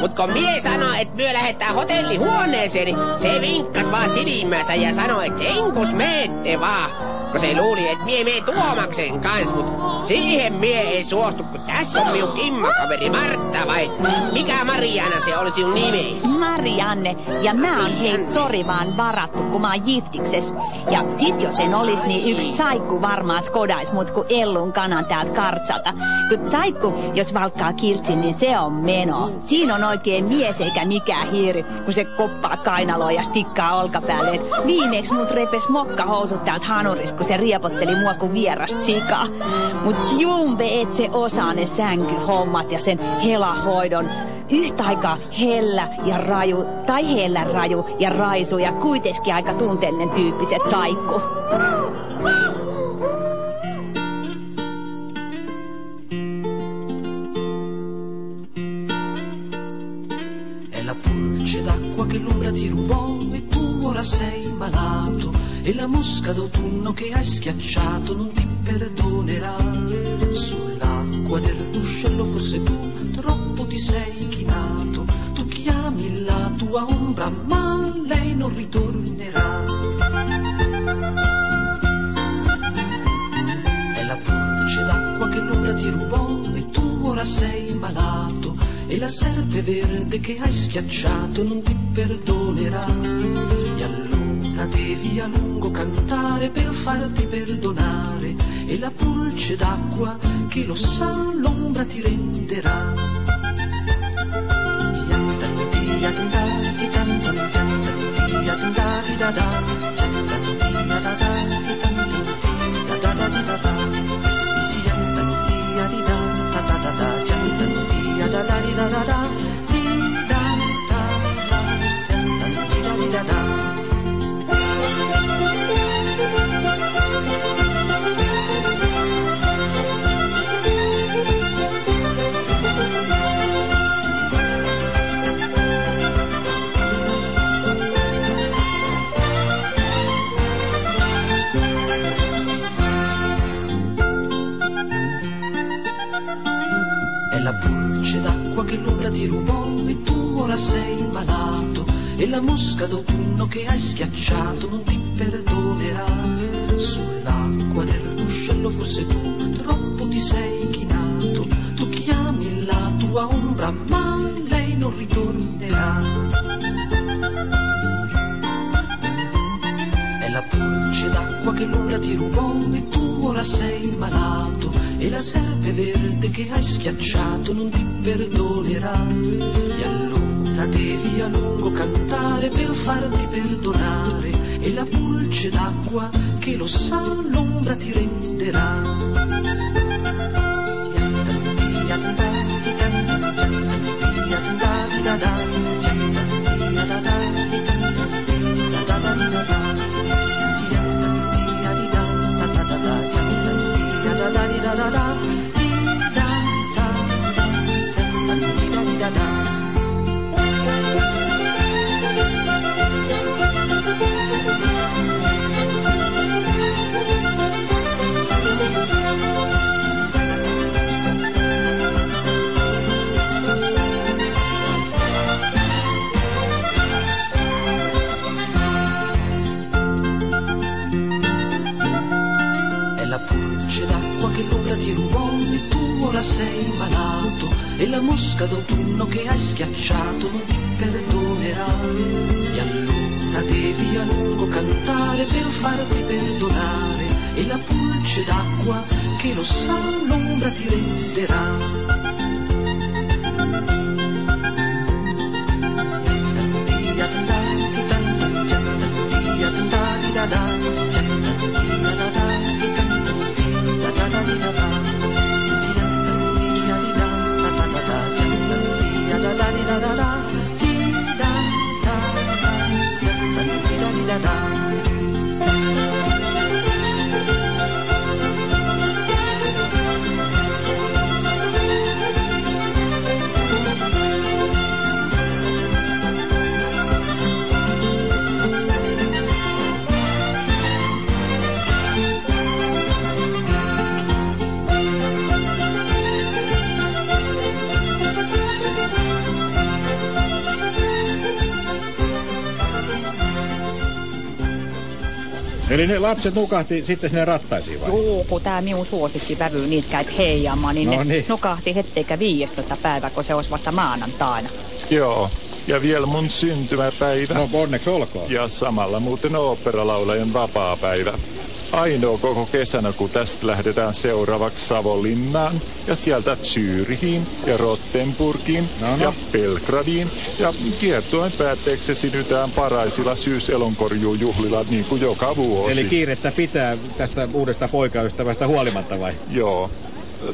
Mut kun mie sanoo, että myö hotellihuoneeseen, niin se vinkkas vaan silmänsä ja sanoi, että senkus meette vaan. Kun se luuli, että mie mee Tuomaksen kans, mut siihen mie ei suostu, kun tässä on minun kimmakaveri Martta vai mikä Mariana se oli sinun nimes? Marianne, ja mä oon hei sori vaan varattu, kun mä oon jiftikses. Ja sit jos en olis, niin yksi tsaikku varmaan skodais mut kun Ellun kanan täältä kartsalta. Kun tsaikku, jos valkkaa kirtsin, niin se on meno. Siinä on oikein mies eikä mikään hiiri, kun se koppaa kainaloa ja stikkaa olkapäälle. Et viimeeks mut repes mokkahousut täältä hanurista, kun se riepotteli mua kuin vierasta sikaa. Mut jumpe, et se osaa ne sänkyhommat ja sen helahoidon. Yhtä aikaa hellä ja raju, tai hellä raju ja raisu ja kuitenkin aika tunteellinen tyyppiset saikku. È la pulce d'acqua che l'ombra ti rubò e tu ora sei. E la mosca d'autunno che hai schiacciato non ti perdonerà. Sull'acqua del ruscello forse tu troppo ti sei chinato. Tu chiami la tua ombra ma lei non ritornerà. È la pulce d'acqua che l'ombra ti rubò e tu ora sei malato. E la serpe verde che hai schiacciato non ti perdonerà donna devi a lungo cantare per farti perdonare. E la pulce d'acqua che lo sa l'ombra ti renderà. da da da. Che l'ombra ti rubò e tu ora sei malato. E la mosca d'autunno che hai schiacciato non ti perdonerà. Sull'acqua del ruscello forse tu troppo ti sei chinato. Tu chiami la tua ombra ma pulce d'acqua che l'ombra ti rubò e tu ora sei malato. E la serpe verde che hai schiacciato non ti perdonerà. E allora devi a lungo cantare per farti perdonare. E la pulce d'acqua che lo sa l'ombra ti renderà. È sei malato. E la mosca d'autunno che hai schiacciato non ti perdonerà. E allora devi a lungo cantare per farti perdonare. E la pulce d'acqua che lo sa l'ombra ti renderà. Eli ne lapset nukahti sitten sinne rattaisiin vai? Juu, kun tää minun suosikkivävy niitä käyt heijamaan, niin No ne niin. nukahti hetteikö 15 päivää, kun se olisi vasta maanantaina. Joo, ja vielä mun syntymäpäivä. No onneksi olkoon. Ja samalla muuten oopperalaulajan vapaapäivä. Ainoa koko kesänä, kun tästä lähdetään seuraavaksi Savonlinnaan ja sieltä Zyyrihin ja Rottenburgiin No, no. ja Belgradiin. Ja kiertoen päätteeksi esiinnytään paraisilla syyselonkorjuujuhlilla niin kuin joka vuosi. Eli kiirettä pitää tästä uudesta poikaystävästä huolimatta vai? Joo.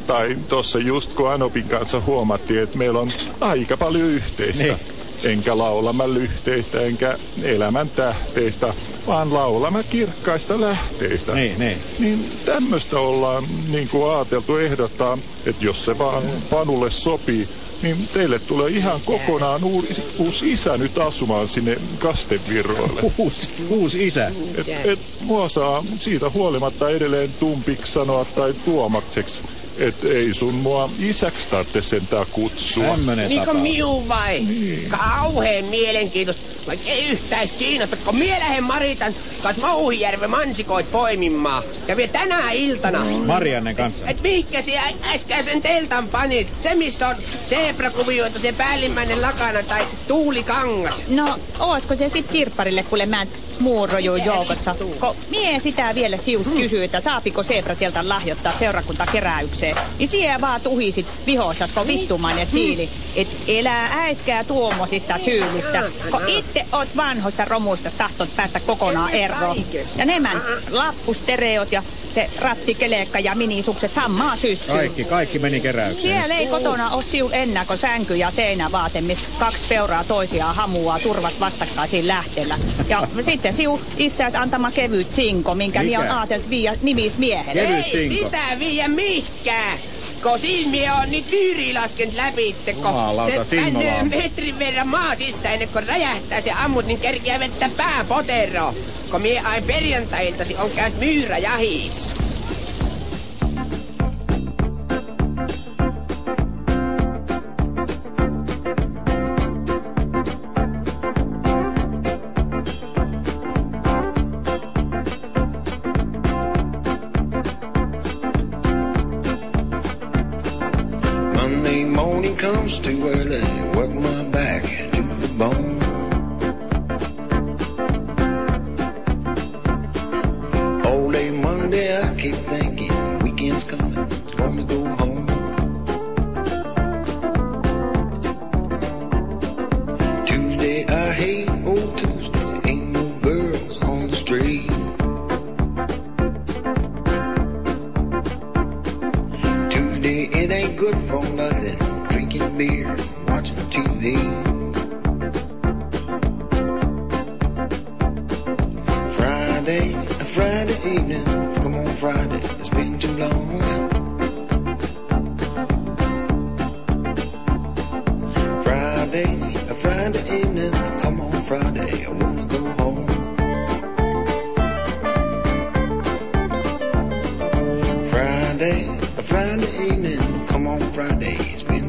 Tai tossa just kun Anopin kanssa huomattiin, että meillä on aika paljon yhteistä. Niin. Enkä laulamme lyhteistä, enkä elämän tähteistä, vaan laulamme kirkkaista lähteistä. Niin, niin. Niin tämmöistä ollaan niin kuin ajateltu ehdottaa, että jos se vaan Panulle sopii, niin teille tulee ihan kokonaan uusi, uusi isä nyt asumaan sinne kastevirroille. Uusi, uusi isä. Et, et mua saa siitä huolimatta edelleen tumpiksi sanoa tai tuomakseksi. Et ei sun mua isäksi tarvitse sentään kutsua. Tämmönen Niin kuin tapaus. miu vai? Kauheen mielenkiintoista. Vaikka ei yhtään kiinnosta, kun mie lähden Maritan kanssa Mouhijärven mansikoit poimimaan. Ja vielä tänä iltana. Mariannen kanssa. Et mihinkä sä äskeisen teltan panit? Se, missä on zebrakuvioita, se päällimmäinen lakana tai tuulikangas. No, olisiko se sitten kirpparille, kuule mä muurojuu joukossa? Ko mie sitä vielä siut kysyy, että saapiko Sebratielta lahjoittaa seurakuntakeräykseen. Niin siellä vaan tuhisit vihosasko vittumainen siili. Et elää äiskää tuommoisista syylistä. Ko itse oot vanhoista romuista tahtot päästä kokonaan eroon. Ja nemän lappustereot ja se rattikelekka ja minisukset samaa syssyyn. Kaikki, kaikki meni keräykseen. Siellä ei kotona ole siul ennakko sänky ja seinävaate, missä kaksi peuraa toisiaan hamuaa turvat vastakkaisiin lähteellä. Ja sitten siu isäs antama kevyt sinko, minkä Mikä? minä on ajatellut viiä nimismiehelle. Kevyt ei sinko. sitä viiä mihkään. Kun silmiä on nyt yyri laskenut läpi, kun Jumalauta, se tänne metrin verran maa sisään, ennen kuin räjähtää se ammut, niin kerkiää vettä pää potero. Kun mie ai perjantailtasi on käynyt myyräjahis. Fridays. We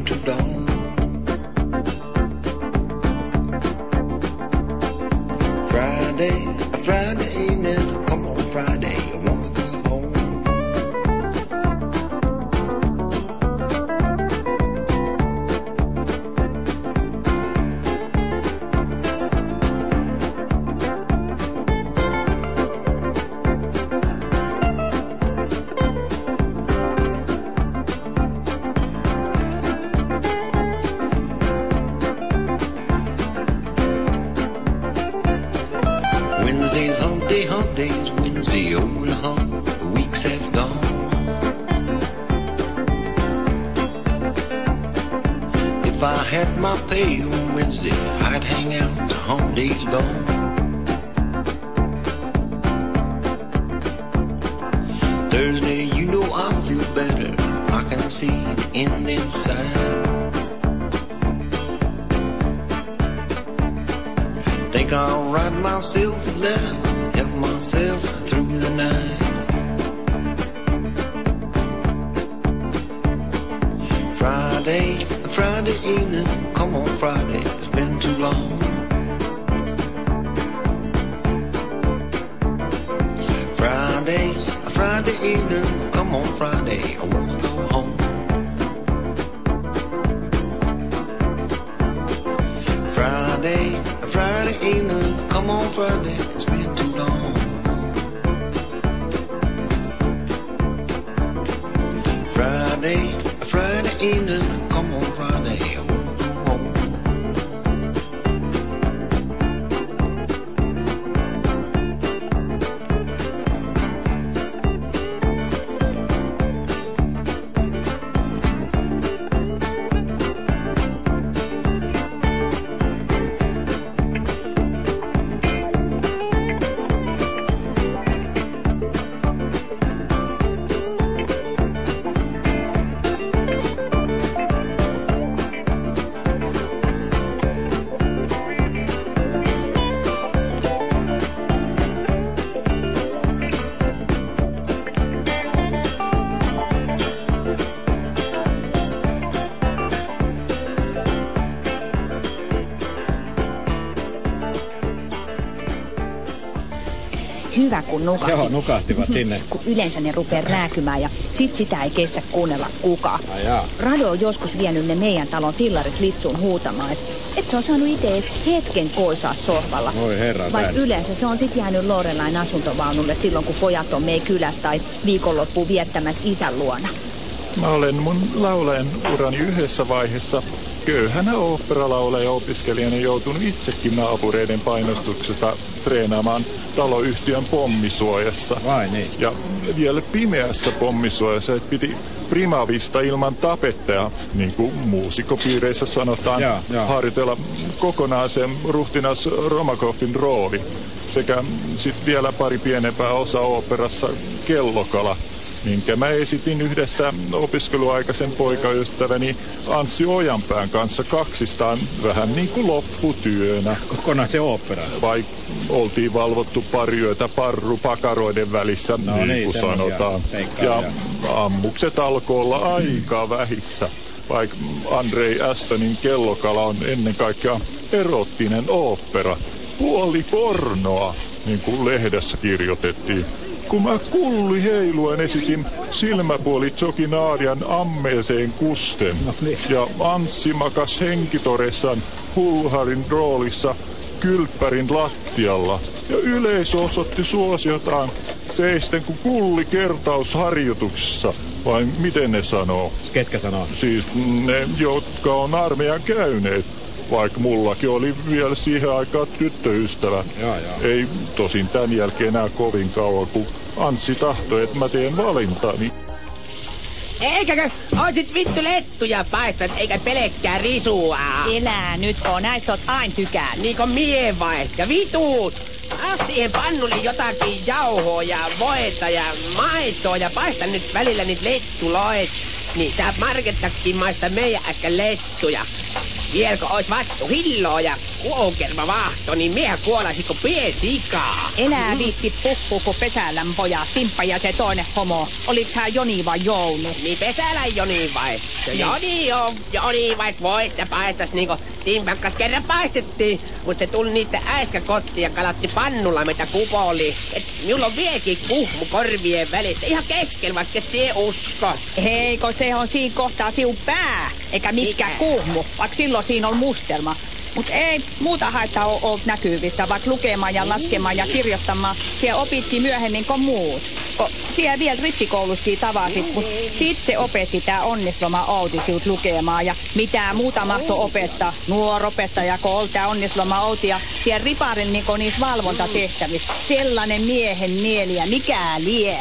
Hyvä, kun nukahti. Joo, nukahtivat sinne. Kun yleensä ne rupeaa rääkymään ja sit sitä ei kestä kuunnella kukaan. Rado on joskus vienyt ne meidän talon fillarit litsuun huutamaan, että et se on saanut itse edes hetken koisaa sohvalla. Voi herra Vai yleensä se on sit jäänyt Lorelain asuntovaunulle silloin, kun pojat on mei kylässä tai viikonloppuun viettämässä isän luona. Mä olen mun laulajan urani yhdessä vaiheessa köyhänä oopperalaulaja opiskelijana joutunut itsekin naapureiden painostuksesta treenaamaan taloyhtiön pommisuojassa. Vai niin? Ja vielä pimeässä pommisuojassa, että piti primavista ilman tapettajaa, niin kuin muusikopiireissä sanotaan, Jaa, jaa. harjoitella kokonaan sen ruhtinas Romakoffin rooli. Sekä sitten vielä pari pienempää osa oopperassa Kellokala, minkä mä esitin yhdessä opiskeluaikaisen poikaystäväni Anssi Ojanpään kanssa kaksistaan vähän niin kuin lopputyönä. Kokonaan se opera. Vai oltiin valvottu pari yötä parru pakaroiden välissä, No niin, niin, kuin sanotaan. Ja ammukset alkoi olla aika vähissä. Vaikka Andrei Astonin kellokala on ennen kaikkea erottinen ooppera. Puoli pornoa, niin kuin lehdessä kirjoitettiin. Kun mä kulli heiluen esitin silmäpuoli Jokinaarian ammeeseen kusten. No niin. Ja Anssi makas henkitoressan hulharin roolissa kylppärin lattialla. Ja yleisö osoitti suosiotaan seisten kuin kulli kertausharjoituksissa. Vai miten ne sanoo? Ketkä sanoo? Siis ne, jotka on armeijan käyneet. Vaikka mullakin oli vielä siihen aikaan tyttöystävä. Joo, joo. Ei tosin tän jälkeen enää kovin kauan, kun Anssi tahtoi, että mä teen valintani. Eikäkö oisit vittu lettuja paistat, eikä pelkkää risua? Elää nyt, oo näistä oot ain tykään. Niinku mie vai? Ja vituut! Aa siihen pannulle jotakin jauhoa ja voita ja maitoa ja paista nyt välillä niitä lettuloit. Niin sä markettakin maista meidän äsken lettuja. Vieläkö ois vattu hilloa ja kuokerma vahto, niin miehän kuolaisi kuin piesikaa. Elää viitti puhuu, kun pesälän poja, Timppa ja se toinen homo. Oliks hän Joni vai Jounu? Niin pesälä Joni vai? No Joni on, Joni vai vois ja paistas niinku Timpakkas kerran paistettiin. Mut se tuli niitä äsken kotiin ja kalatti pannulla mitä kupoli. Et minulla on vieläkin kuhmu korvien välissä ihan kesken, vaikka et sie usko. Heiko, se on siinä kohtaa siu pää, eikä mikään Mikä? kuhmu, vaikka silloin siinä on mustelma. Mut ei muuta haittaa oo ollut näkyvissä, vaikka lukemaan ja laskemaan ja kirjoittamaan. Siellä opitkin myöhemmin kuin muut. Ko, siellä vielä rippikouluskin tavasit, mut sit se opetti tää onnisloma Outi siut lukemaan ja mitä muuta mahto opettaa. Nuor opettaja, kun oli tää onnisloma Outi ja siellä riparilla niinku niissä valvontatehtävissä. Sellainen miehen mieli ja mikä lie.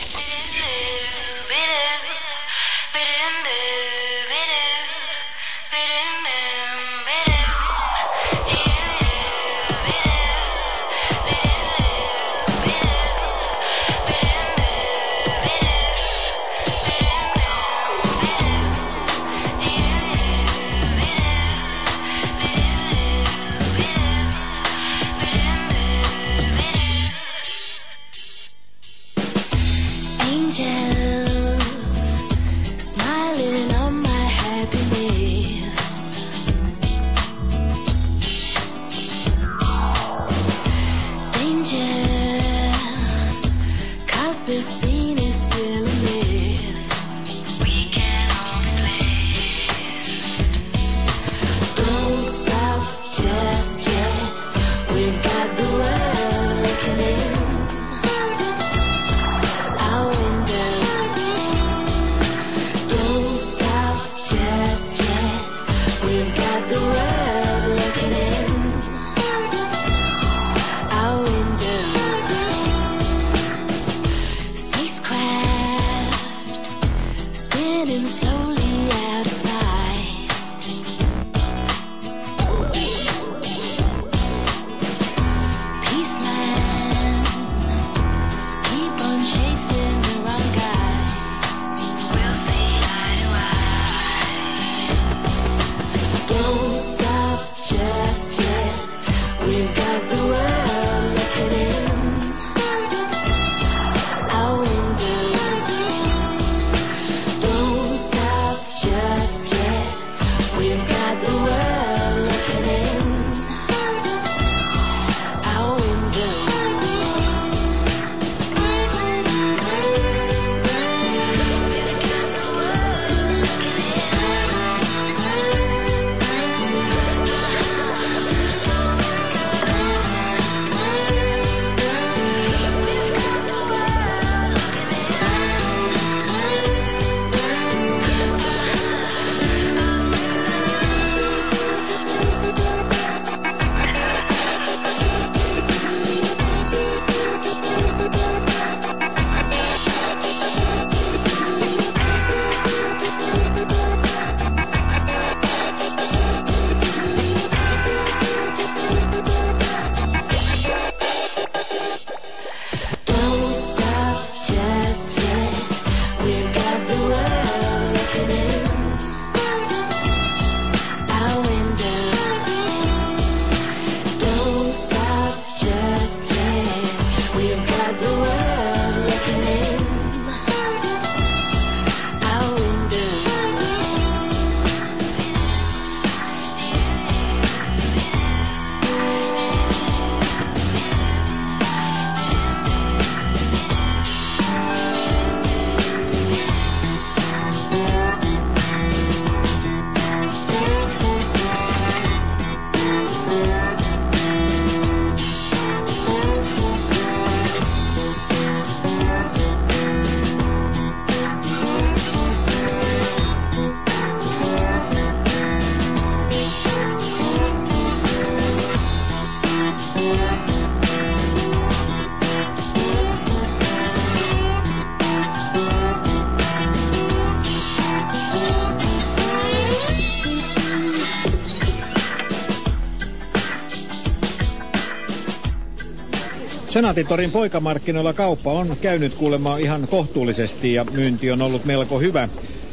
Senaatitorin poikamarkkinoilla kauppa on käynyt kuulemma ihan kohtuullisesti ja myynti on ollut melko hyvä.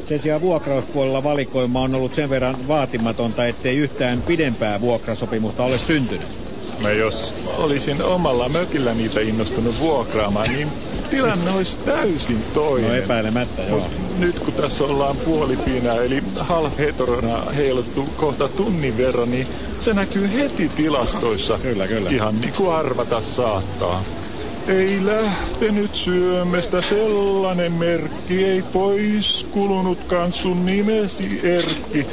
Sen sijaan vuokrauspuolella valikoima on ollut sen verran vaatimatonta, ettei yhtään pidempää vuokrasopimusta ole syntynyt. Mä jos olisin omalla mökillä niitä innostunut vuokraamaan, niin tilanne olisi täysin toinen. No epäilemättä, joo. Mut nyt kun tässä ollaan puolipiinää, eli half heterona heiluttu kohta tunnin verran, niin se näkyy heti tilastoissa. Kyllä, kyllä. Ihan niin kuin arvata saattaa. Ei lähtenyt syömestä sellainen merkki, ei pois kulunutkaan sun nimesi Erkki.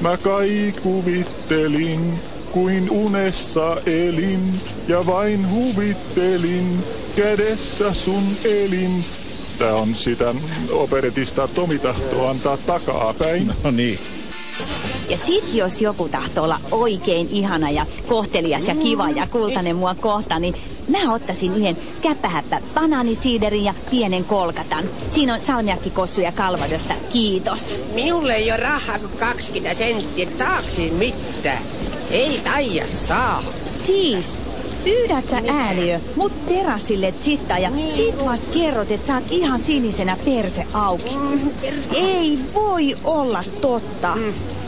Mä kai kuvittelin, kuin unessa elin ja vain huvittelin, kädessä sun elin. Tää on sitä operetista Tomi tahtoo antaa takapäin. No niin. Ja sit jos joku tahtoo olla oikein ihana ja kohtelias ja kiva ja kultainen mua kohta, niin mä ottaisin yhden käppähäppä banaanisiiderin ja pienen kolkatan. Siinä on salmiakkikossu ja kalvadosta. Kiitos. Minulle ei ole rahaa kuin 20 senttiä, saaksin mitään. Ei taija saa. Siis, pyydät sä ääliö mut terassille zitta ja sit vast kerrot, että sä oot ihan sinisenä perse auki. Ei voi olla totta.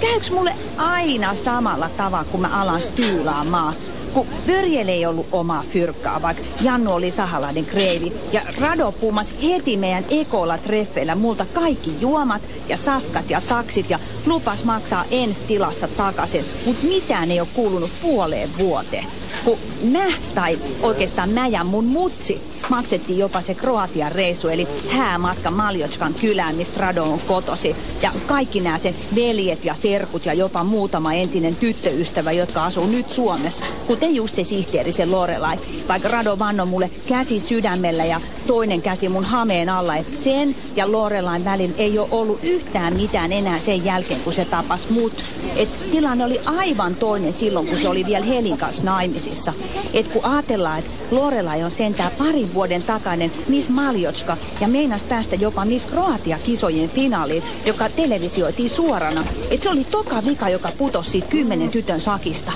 Käyks mulle aina samalla tavalla, kun mä alan styylaamaan? Kun Börjelle ei ollut omaa fyrkkaa, vaikka Jannu oli Sahalahden kreivi. Ja Rado puumas heti meidän ekolla treffeillä multa kaikki juomat ja safkat ja taksit ja lupas maksaa ensi tilassa takaisin. Mut mitään ei ole kuulunut puoleen vuoteen. Kun mä, tai oikeastaan mä ja mun mutsi, maksettiin jopa se Kroatian reissu, eli häämatka Maljotskan kylään, mistä Rado on kotosi. Ja kaikki nämä sen veljet ja serkut ja jopa muutama entinen tyttöystävä, jotka asuu nyt Suomessa. Kuten just se sihteeri, se Lorelai. Vaikka Rado vannoi mulle käsi sydämellä ja toinen käsi mun hameen alla, että sen ja Lorelain välin ei ole ollut yhtään mitään enää sen jälkeen, kun se tapas mut. Et tilanne oli aivan toinen silloin, kun se oli vielä Helin kanssa naimisissa. Et kun ajatellaan, että Lorelai on sentään parin vuoden takainen Miss Maljotska ja meinas päästä jopa Miss Kroatia-kisojen finaaliin, joka televisioitiin suorana. Et se oli toka vika, joka putosi kymmenen tytön sakista.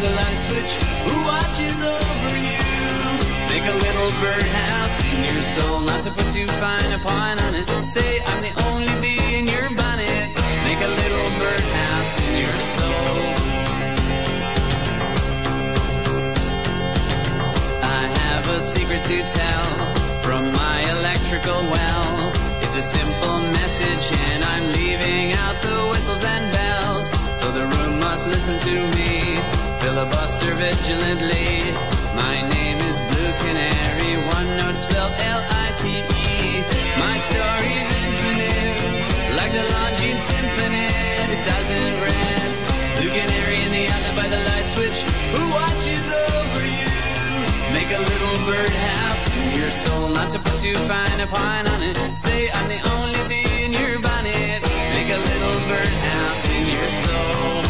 The light switch. Who watches over you? Make a little birdhouse in your soul. Not to put too fine a point on it. Say I'm the only bee in your bonnet. Make a little birdhouse in your soul. I have a secret to tell from my electrical well. It's a simple message and I'm leaving out the whistles and bells. So the room must listen to me, filibuster vigilantly. My name is Blue Canary, one note spelled L-I-T-E. My story's infinite, like the Longines Symphony. It doesn't. Blue Canary in the by the light switch. Who watches over you? Make a little birdhouse in your soul, not to put too fine a point on it. Say I'm the only bee in your bonnet. Make a little birdhouse in your soul.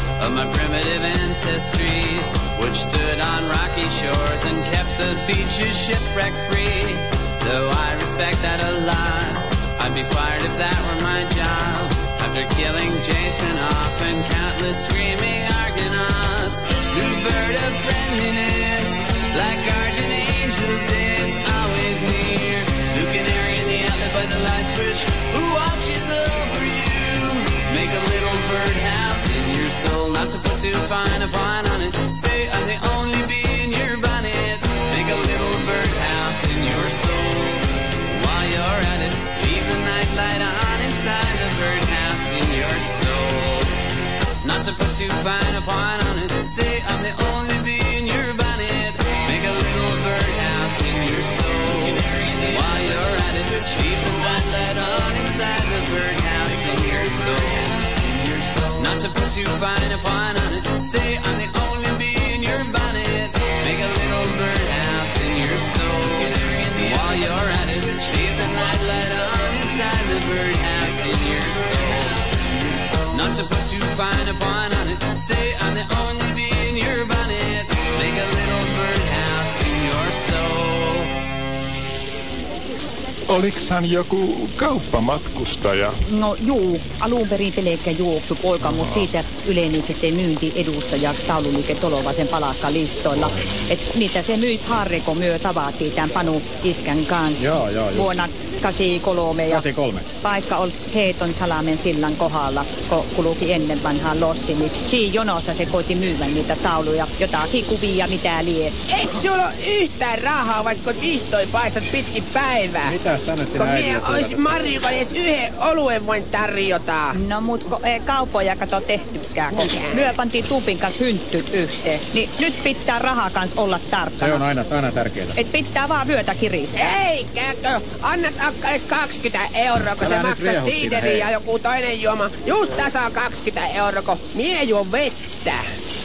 of my primitive ancestry, which stood on rocky shores and kept the beaches shipwreck free. Though I respect that a lot, I'd be fired if that were my job. After killing Jason off and countless screaming Argonauts, blue bird of friendliness, like guardian angels, it's always near. Blue canary in the outlet by the light switch, who watches over you? Make a little birdhouse in your soul, not to put too fine a point on it. Say I'm the only bee in your bonnet. Make a little birdhouse in your soul. While you're at it, leave the nightlight on inside the birdhouse in your soul. Not to put too fine a point on it. Say I'm the only bee in your bonnet. Make a little birdhouse in your soul. While you're at it, keep the sunlight on inside the birdhouse in your soul. Not to put too fine a point on it. Say I'm the only bee in your bonnet. Make a little birdhouse in your soul. While you're at it, leave the nightlight on inside the birdhouse in your soul. Not to put too fine a point on it. Say I'm the Oliks hän joku kauppamatkustaja? No juu, alun perin pelkkä juoksupoika, mutta siitä yleni sitten myyntiedustajaksi taululiike Tolovasen palkkalistoilla. Et niitä se myi Harri, kun myö tavattiin tämän Panu Iskän kanssa. Joo, joo, just. Vuonna 83 ja 83. paikka oli Heiton Salamen sillan kohdalla, kun kulki ennen vanhaa lossi, niin siinä jonossa se koitti myydä niitä tauluja, jotakin kuvia, mitä lie. Eikö sulla ole yhtään rahaa, vaikka viistoin paistat pitkin päivää? Mitä sanot Kun sinä minä äidille olisin Marjuka edes yhden oluen voin tarjota. No mut kun ei kaupoja kato tehtykään, kun myö pantiin Tupin kanssa hynttyt yhteen, niin nyt pitää rahaa kans olla tarkkana. Se on aina, aina tärkeää. Et pitää vaan vyötä kiristää. Eikäkö? Annat akka edes 20 euroa, kun Älä se maksaa riehu siinä, siideri hei. ja joku toinen juoma. Just tasaa 20 euroa, kun mie juon vettä.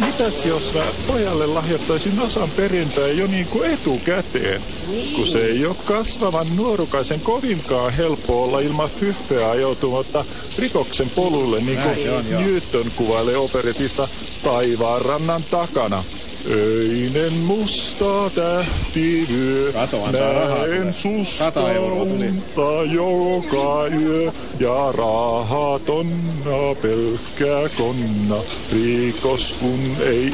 Mitäs jos mä pojalle lahjoittaisin osan perintää jo niin kuin etukäteen? Kun se ei ole kasvavan nuorukaisen kovinkaan helppo olla ilman fyffeä ajautumatta rikoksen polulle, niin kuin Newton kuvailee operetissa Taivaanrannan takana. Öinen musta Kato, rahaa sulle. näen susta unta joka yö, ja rahatonna pelkkää konna, rikos kun ei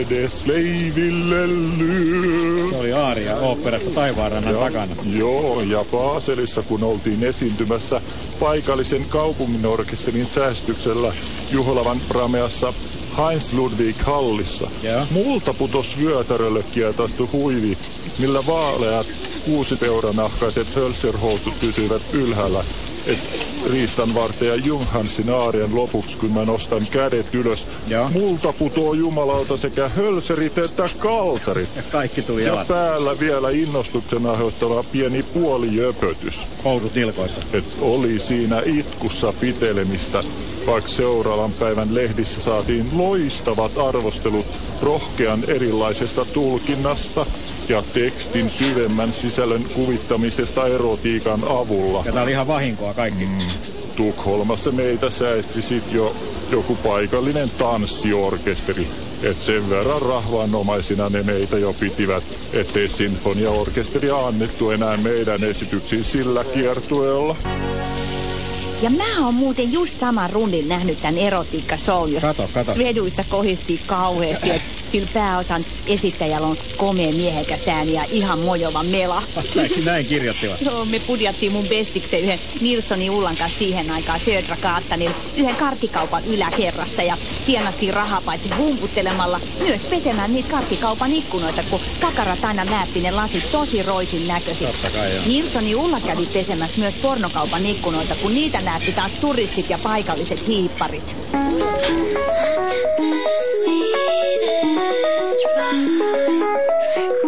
edes leiville lyö. Se oli aaria oopperasta Taivaanrannan takana. Joo, ja Baselissa kun oltiin esiintymässä paikallisen kaupunginorkesterin säästyksellä Juhlavan Prameassa Heinz Ludwig Hallissa. Joo. Multa putos vyötärölle kietastu huivi, millä vaaleat kuusipeuranahkaiset hölserhousut pysyivät ylhäällä. Et riistanvarteja Junghansin aarien lopuksi, kun mä nostan kädet ylös. Joo. Multa putoo jumalauta sekä hölserit että kalsarit. Ja kaikki tuli Ja jalat. päällä vielä innostuksen aiheuttava pieni puolijöpötys. Housut nilkoissa. Et oli siinä itkussa pitelemistä, vaikka seuraavan päivän lehdissä saatiin loistavat arvostelut rohkean erilaisesta tulkinnasta ja tekstin syvemmän sisällön kuvittamisesta erotiikan avulla. Ja tää oli ihan vahinkoa kaikki. Mm. Tukholmassa meitä säästi sit jo joku paikallinen tanssiorkesteri. Et sen verran rahvaanomaisina ne meitä jo pitivät, ettei sinfoniaorkesteria annettu enää meidän esityksiin sillä kiertueella. Ja mä oon muuten just saman rundin nähnyt tän erotiikka shown, jos Kato, kato. Sveduissa kohisti kauheasti, että sillä pääosan esittäjällä on komea miehekäs ääni ja ihan mojova mela. Näin, näin kirjoittivat. Joo, me pudjattiin mun bestiksen yhden Nilssonin Ullan kanssa siihen aikaan Södra Kaattanil yhden karkkikaupan yläkerrassa ja tienattiin rahaa paitsi humputtelemalla myös pesemään niitä karkkikaupan ikkunoita, kun kakarat aina näytti ne lasit tosi roisin näköisiksi. Totta kai, joo. Nilssoni Ulla kävi pesemässä myös pornokaupan ikkunoita, kun niitä näytti taas turistit ja paikalliset hiipparit. There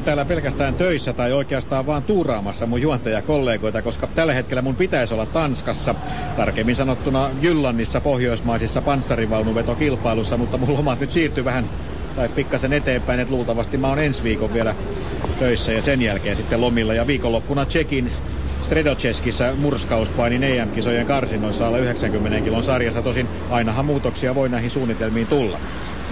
olen täällä pelkästään töissä tai oikeastaan vaan tuuraamassa mun juontajakollegoita, koska tällä hetkellä mun pitäisi olla Tanskassa, tarkemmin sanottuna Jyllannissa pohjoismaisissa panssarivaunuvetokilpailussa, mutta mun lomat nyt siirtyy vähän tai pikkasen eteenpäin, että luultavasti mä oon ensi viikon vielä töissä ja sen jälkeen sitten lomilla ja viikonloppuna Tsekin Stredocheskissä murskauspainin EM-kisojen karsinnoissa alle 90 kilon sarjassa. Tosin ainahan muutoksia voi näihin suunnitelmiin tulla.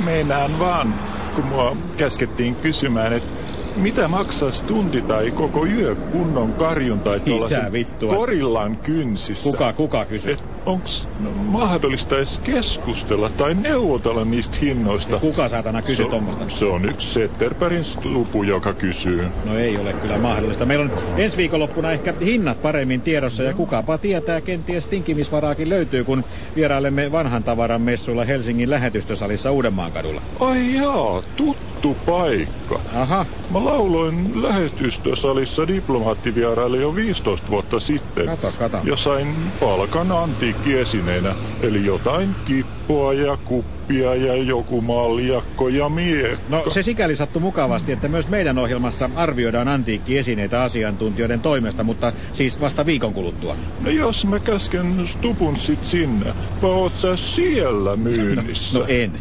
Meinaan vaan, kun mua käskettiin kysymään, että mitä maksaisi tunti tai koko yö kunnon karjun tai tuollaisen vittua? korillan kynsissä? Kuka, kuka kysyy? Et onks mahdollista edes keskustella tai neuvotella niistä hinnoista? Ja kuka saatana kysyy se, tommosta? Se on yksi Setterbergin stupu, joka kysyy. No ei ole kyllä mahdollista. Meillä on ensi viikonloppuna ehkä hinnat paremmin tiedossa ja kukapa tietää, kenties tinkimisvaraakin löytyy, kun vierailemme vanhan tavaran messuilla Helsingin lähetystösalissa Uudenmaan kadulla. Ai jaa, tuttu paikka. Aha. Mä lauloin lähetystösalissa diplomaattivieraille jo 15 vuotta sitten. Kato, kato. Ja sain palkan antiikkiesineenä, eli jotain kippua ja kuppia ja joku maljakko ja miekka. No se sikäli sattui mukavasti, että myös meidän ohjelmassa arvioidaan antiikkiesineitä asiantuntijoiden toimesta, mutta siis vasta viikon kuluttua. No jos mä käsken stupun sit sinne, vai oot sä siellä myynnissä? No en.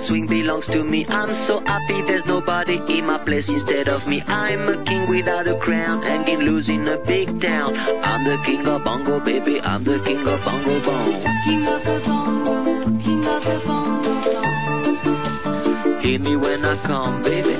that swing belongs to me. I'm so happy there's nobody in my place instead of me. I'm a king without a crown, hanging loose in a big town. I'm the king of bongo, baby. I'm the king of bongo bong. King of the bongo, king of the bongo. Hear me when I come, baby.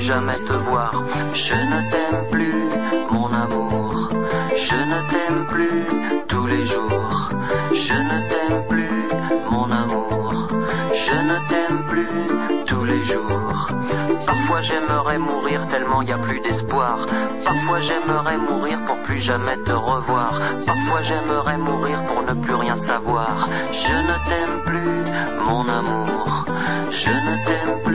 Jamais te voir. Je ne t'aime plus, mon amour. Je ne t'aime plus tous les jours. Je ne t'aime plus, mon amour. Je ne t'aime plus tous les Parfois j'aimerais mourir tellement y a plus d'espoir. Parfois j'aimerais mourir pour plus jamais te revoir. Parfois j'aimerais mourir pour ne plus rien savoir. Je ne t'aime plus, mon amour. Je ne t'aime plus,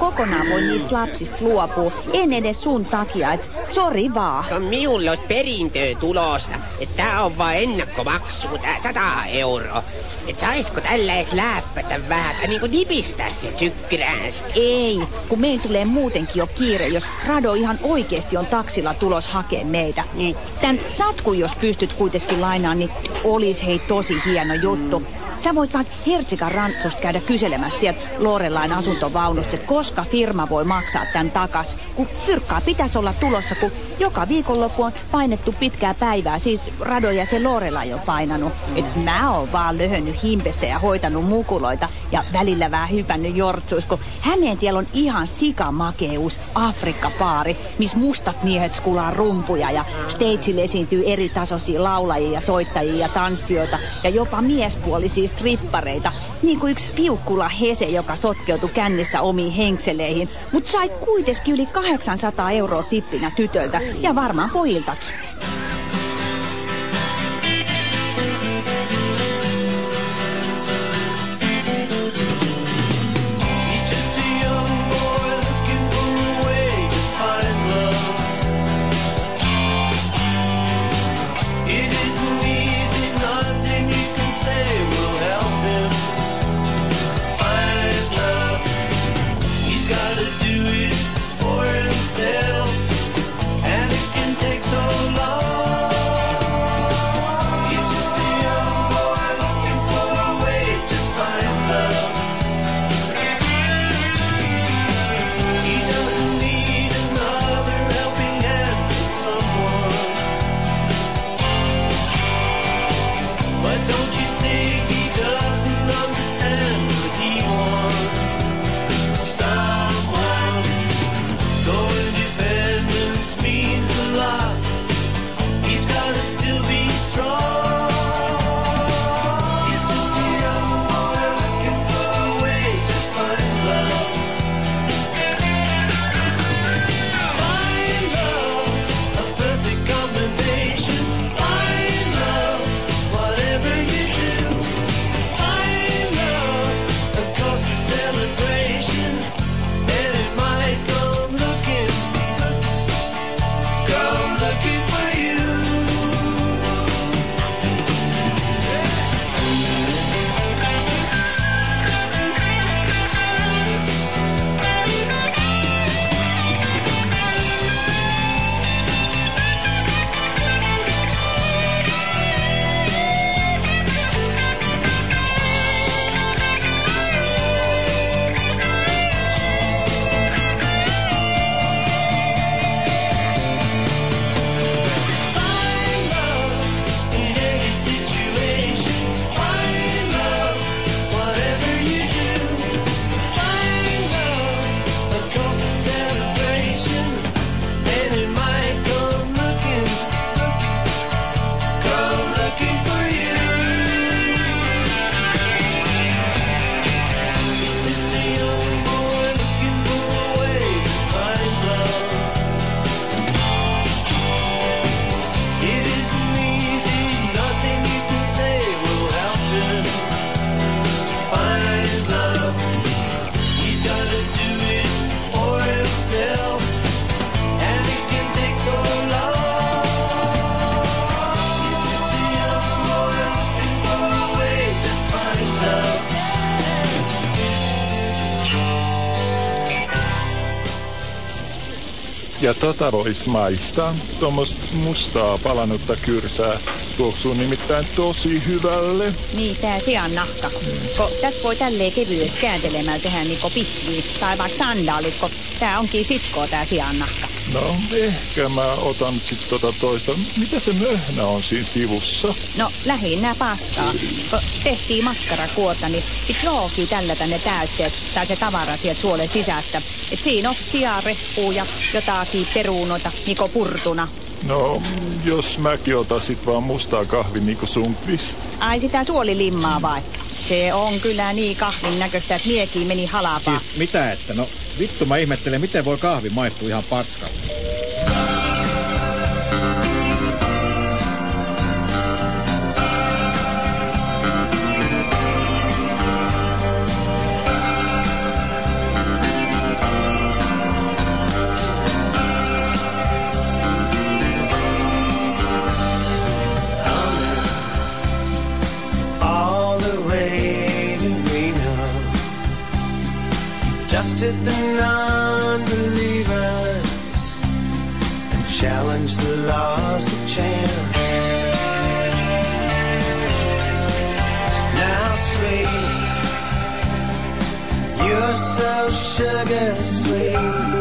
kokonaan voi niistä lapsista luopua. En edes sun takia, et sori vaan. Kun minulla olisi perintöä tulossa, että tää on vaan ennakkomaksu, tää 100 euroa. Et saisko tällä edes läppätä vähän, tai niinku nipistää se tykkäräänsä? Ei, kun meillä tulee muutenkin jo kiire, jos Rado ihan oikeesti on taksilla tulos hakee meitä. Niin. Tän satku, jos pystyt kuitenkin lainaan, niin olis hei tosi hieno juttu. Sä voit vaikka Hertsikan rantsusta käydä kyselemässä sieltä Lorelain asuntovaunusta, että koska firma voi maksaa tän takas. Kun fyrkkaa pitäisi olla tulossa, kun joka viikonloppu on painettu pitkää päivää, siis Rado ja se Lorelai on painanut. Et mä oon vaan löhönnyt himpessä ja hoitanut mukuloita ja välillä vähän hypännyt jortsuis, kun Hämeentiellä on ihan sikamakeus Afrikka-paari, missä mustat miehet skulaa rumpuja ja stageille esiintyy eri tasoisia laulajia soittajia ja tanssijoita ja jopa miespuolisia strippareita. Niin kuin yksi piukkula Hese, joka sotkeutui kännissä omiin henkseleihin, mutta sai kuitenkin yli 800 euroa tippinä tytöltä ja varmaan pojiltakin. Maistaa. Tuommoista mustaa palannutta kyrsää tuoksuu nimittäin tosi hyvälle. Niin, tää sian nahka. Ko, tässä voi tälleen kevyesti kääntelemällä tehdä niinku pihviä tai vaikka sandaalit, kun tää onkin sitkoa tää sian nahka. No, ehkä mä otan sit tota toista. Mitä se möhnä on siinä sivussa? No, lähinnä paskaa. Kun tehtiin makkarakuota, niin sit jookin tällä tänne täytteet tai se tavara sieltä suolen sisästä. Et siinä on siareppuu ja jotakin perunoita, niinku purtuna. No, jos mäkin otan sit vaan mustaa kahvin niinku Sundqvist. Ai sitä suolilimmaa vai? Se on kyllä niin kahvin näköistä, että miekin meni halapaa. Siis mitä että? No vittu mä ihmettelen, miten voi kahvi maistua ihan paskalta. Sugar sweet.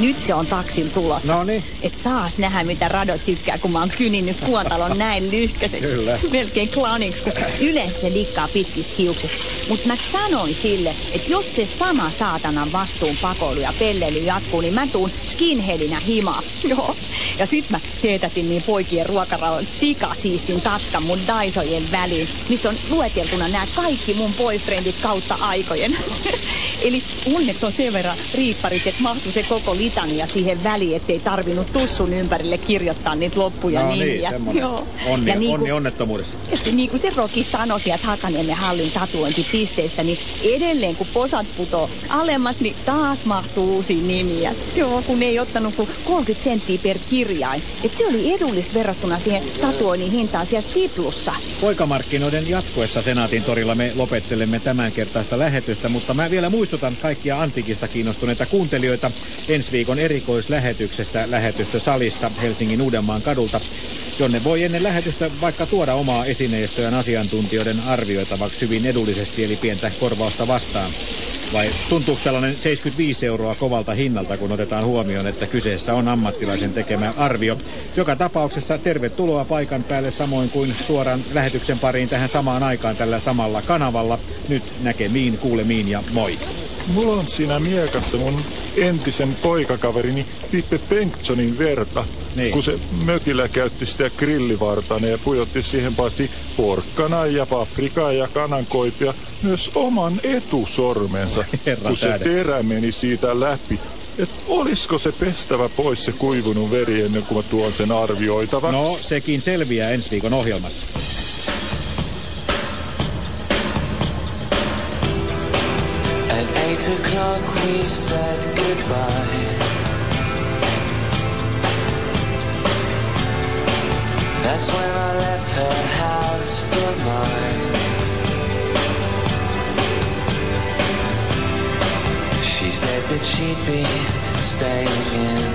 Nyt se on taksin tulossa. No niin. Et saas nähdä, mitä Rado tykkää, kun mä oon kyninnyt kuontalon näin lyhkäiseksi. Kyllä. Melkein clowniksi, kun yleensä se likkaa pitkistä hiuksista. Mutta mä sanoin sille, että jos se sama saatanan vastuun pakoilu ja pelleily jatkuu, niin mä tuun skinheadinä himaa. Joo. Ja sit mä teetätin niin poikien ruokarauhan sikasiistin tatskan mun daisojen väliin, missä on lueteltuna nämä kaikki mun boyfriendit kautta aikojen. Eli onneksi on sen verran riipparit, että mahtuu se koko litania siihen väliin, ettei tarvinnut tussun ympärille kirjoittaa niitä loppuja no nimiä. niin. Joo. Onni, Ja niin onni kuin- onnettomuudessa. Just niin kuin se Roki sanoi sieltä Hakaniemen hallin tatuointipisteistä, niin edelleen kun posat putoo alemmas, niin taas mahtuu uusia nimiä. Joo, kun ei ottanut kuin 30 senttiä per kirjain. Et se oli edullista verrattuna siihen tatuoinnin hintaan siellä Stiplussa. Poikamarkkinoiden jatkuessa Senaatin torilla me lopettelemme tämän kertaista lähetystä, mutta mä vielä muistutan kaikkia antiikista kiinnostuneita kuuntelijoita ensi viikon erikoislähetyksestä lähetystösalista Helsingin Uudenmaan kadulta, jonne voi ennen lähetystä vaikka tuoda omaa esineistöään asiantuntijoiden arvioitavaksi hyvin edullisesti eli pientä korvausta vastaan. Vai tuntuuko tällainen 75 euroa kovalta hinnalta, kun otetaan huomioon, että kyseessä on ammattilaisen tekemä arvio? Joka tapauksessa tervetuloa paikan päälle samoin kuin suoraan lähetyksen pariin tähän samaan aikaan tällä samalla kanavalla. Nyt näkemiin, kuulemiin ja moi. Mulla on siinä miekassa mun entisen poikakaverini Pippe Bengtsonin verta. Niin. Kun se mökillä käytti sitä grillivartana ja pujotti siihen paitsi porkkana ja paprikaa ja kanankoipia myös oman etusormensa, Herran kun se terä meni siitä läpi. Et olisiko se pestävä pois se kuivunut veri ennen kuin mä tuon sen arvioitavaksi? No, sekin selviää ensi viikon ohjelmassa. At eight o'clock we said goodbye. That's when I left her house for mine. She said that she'd be staying in.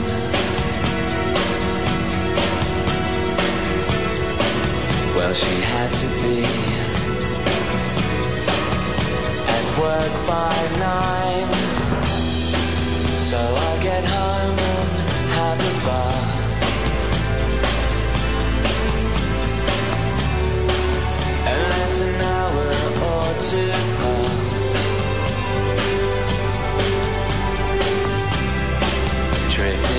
Well, she had to be at work by nine. So I get home and have a bath. trick.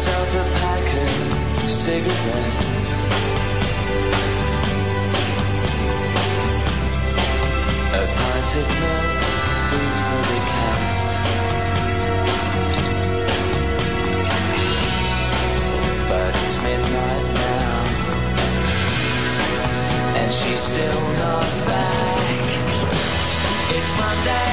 Herself a pack of cigarettes. A pint of milk food for the cat. But it's midnight now, and she's still not back. It's Monday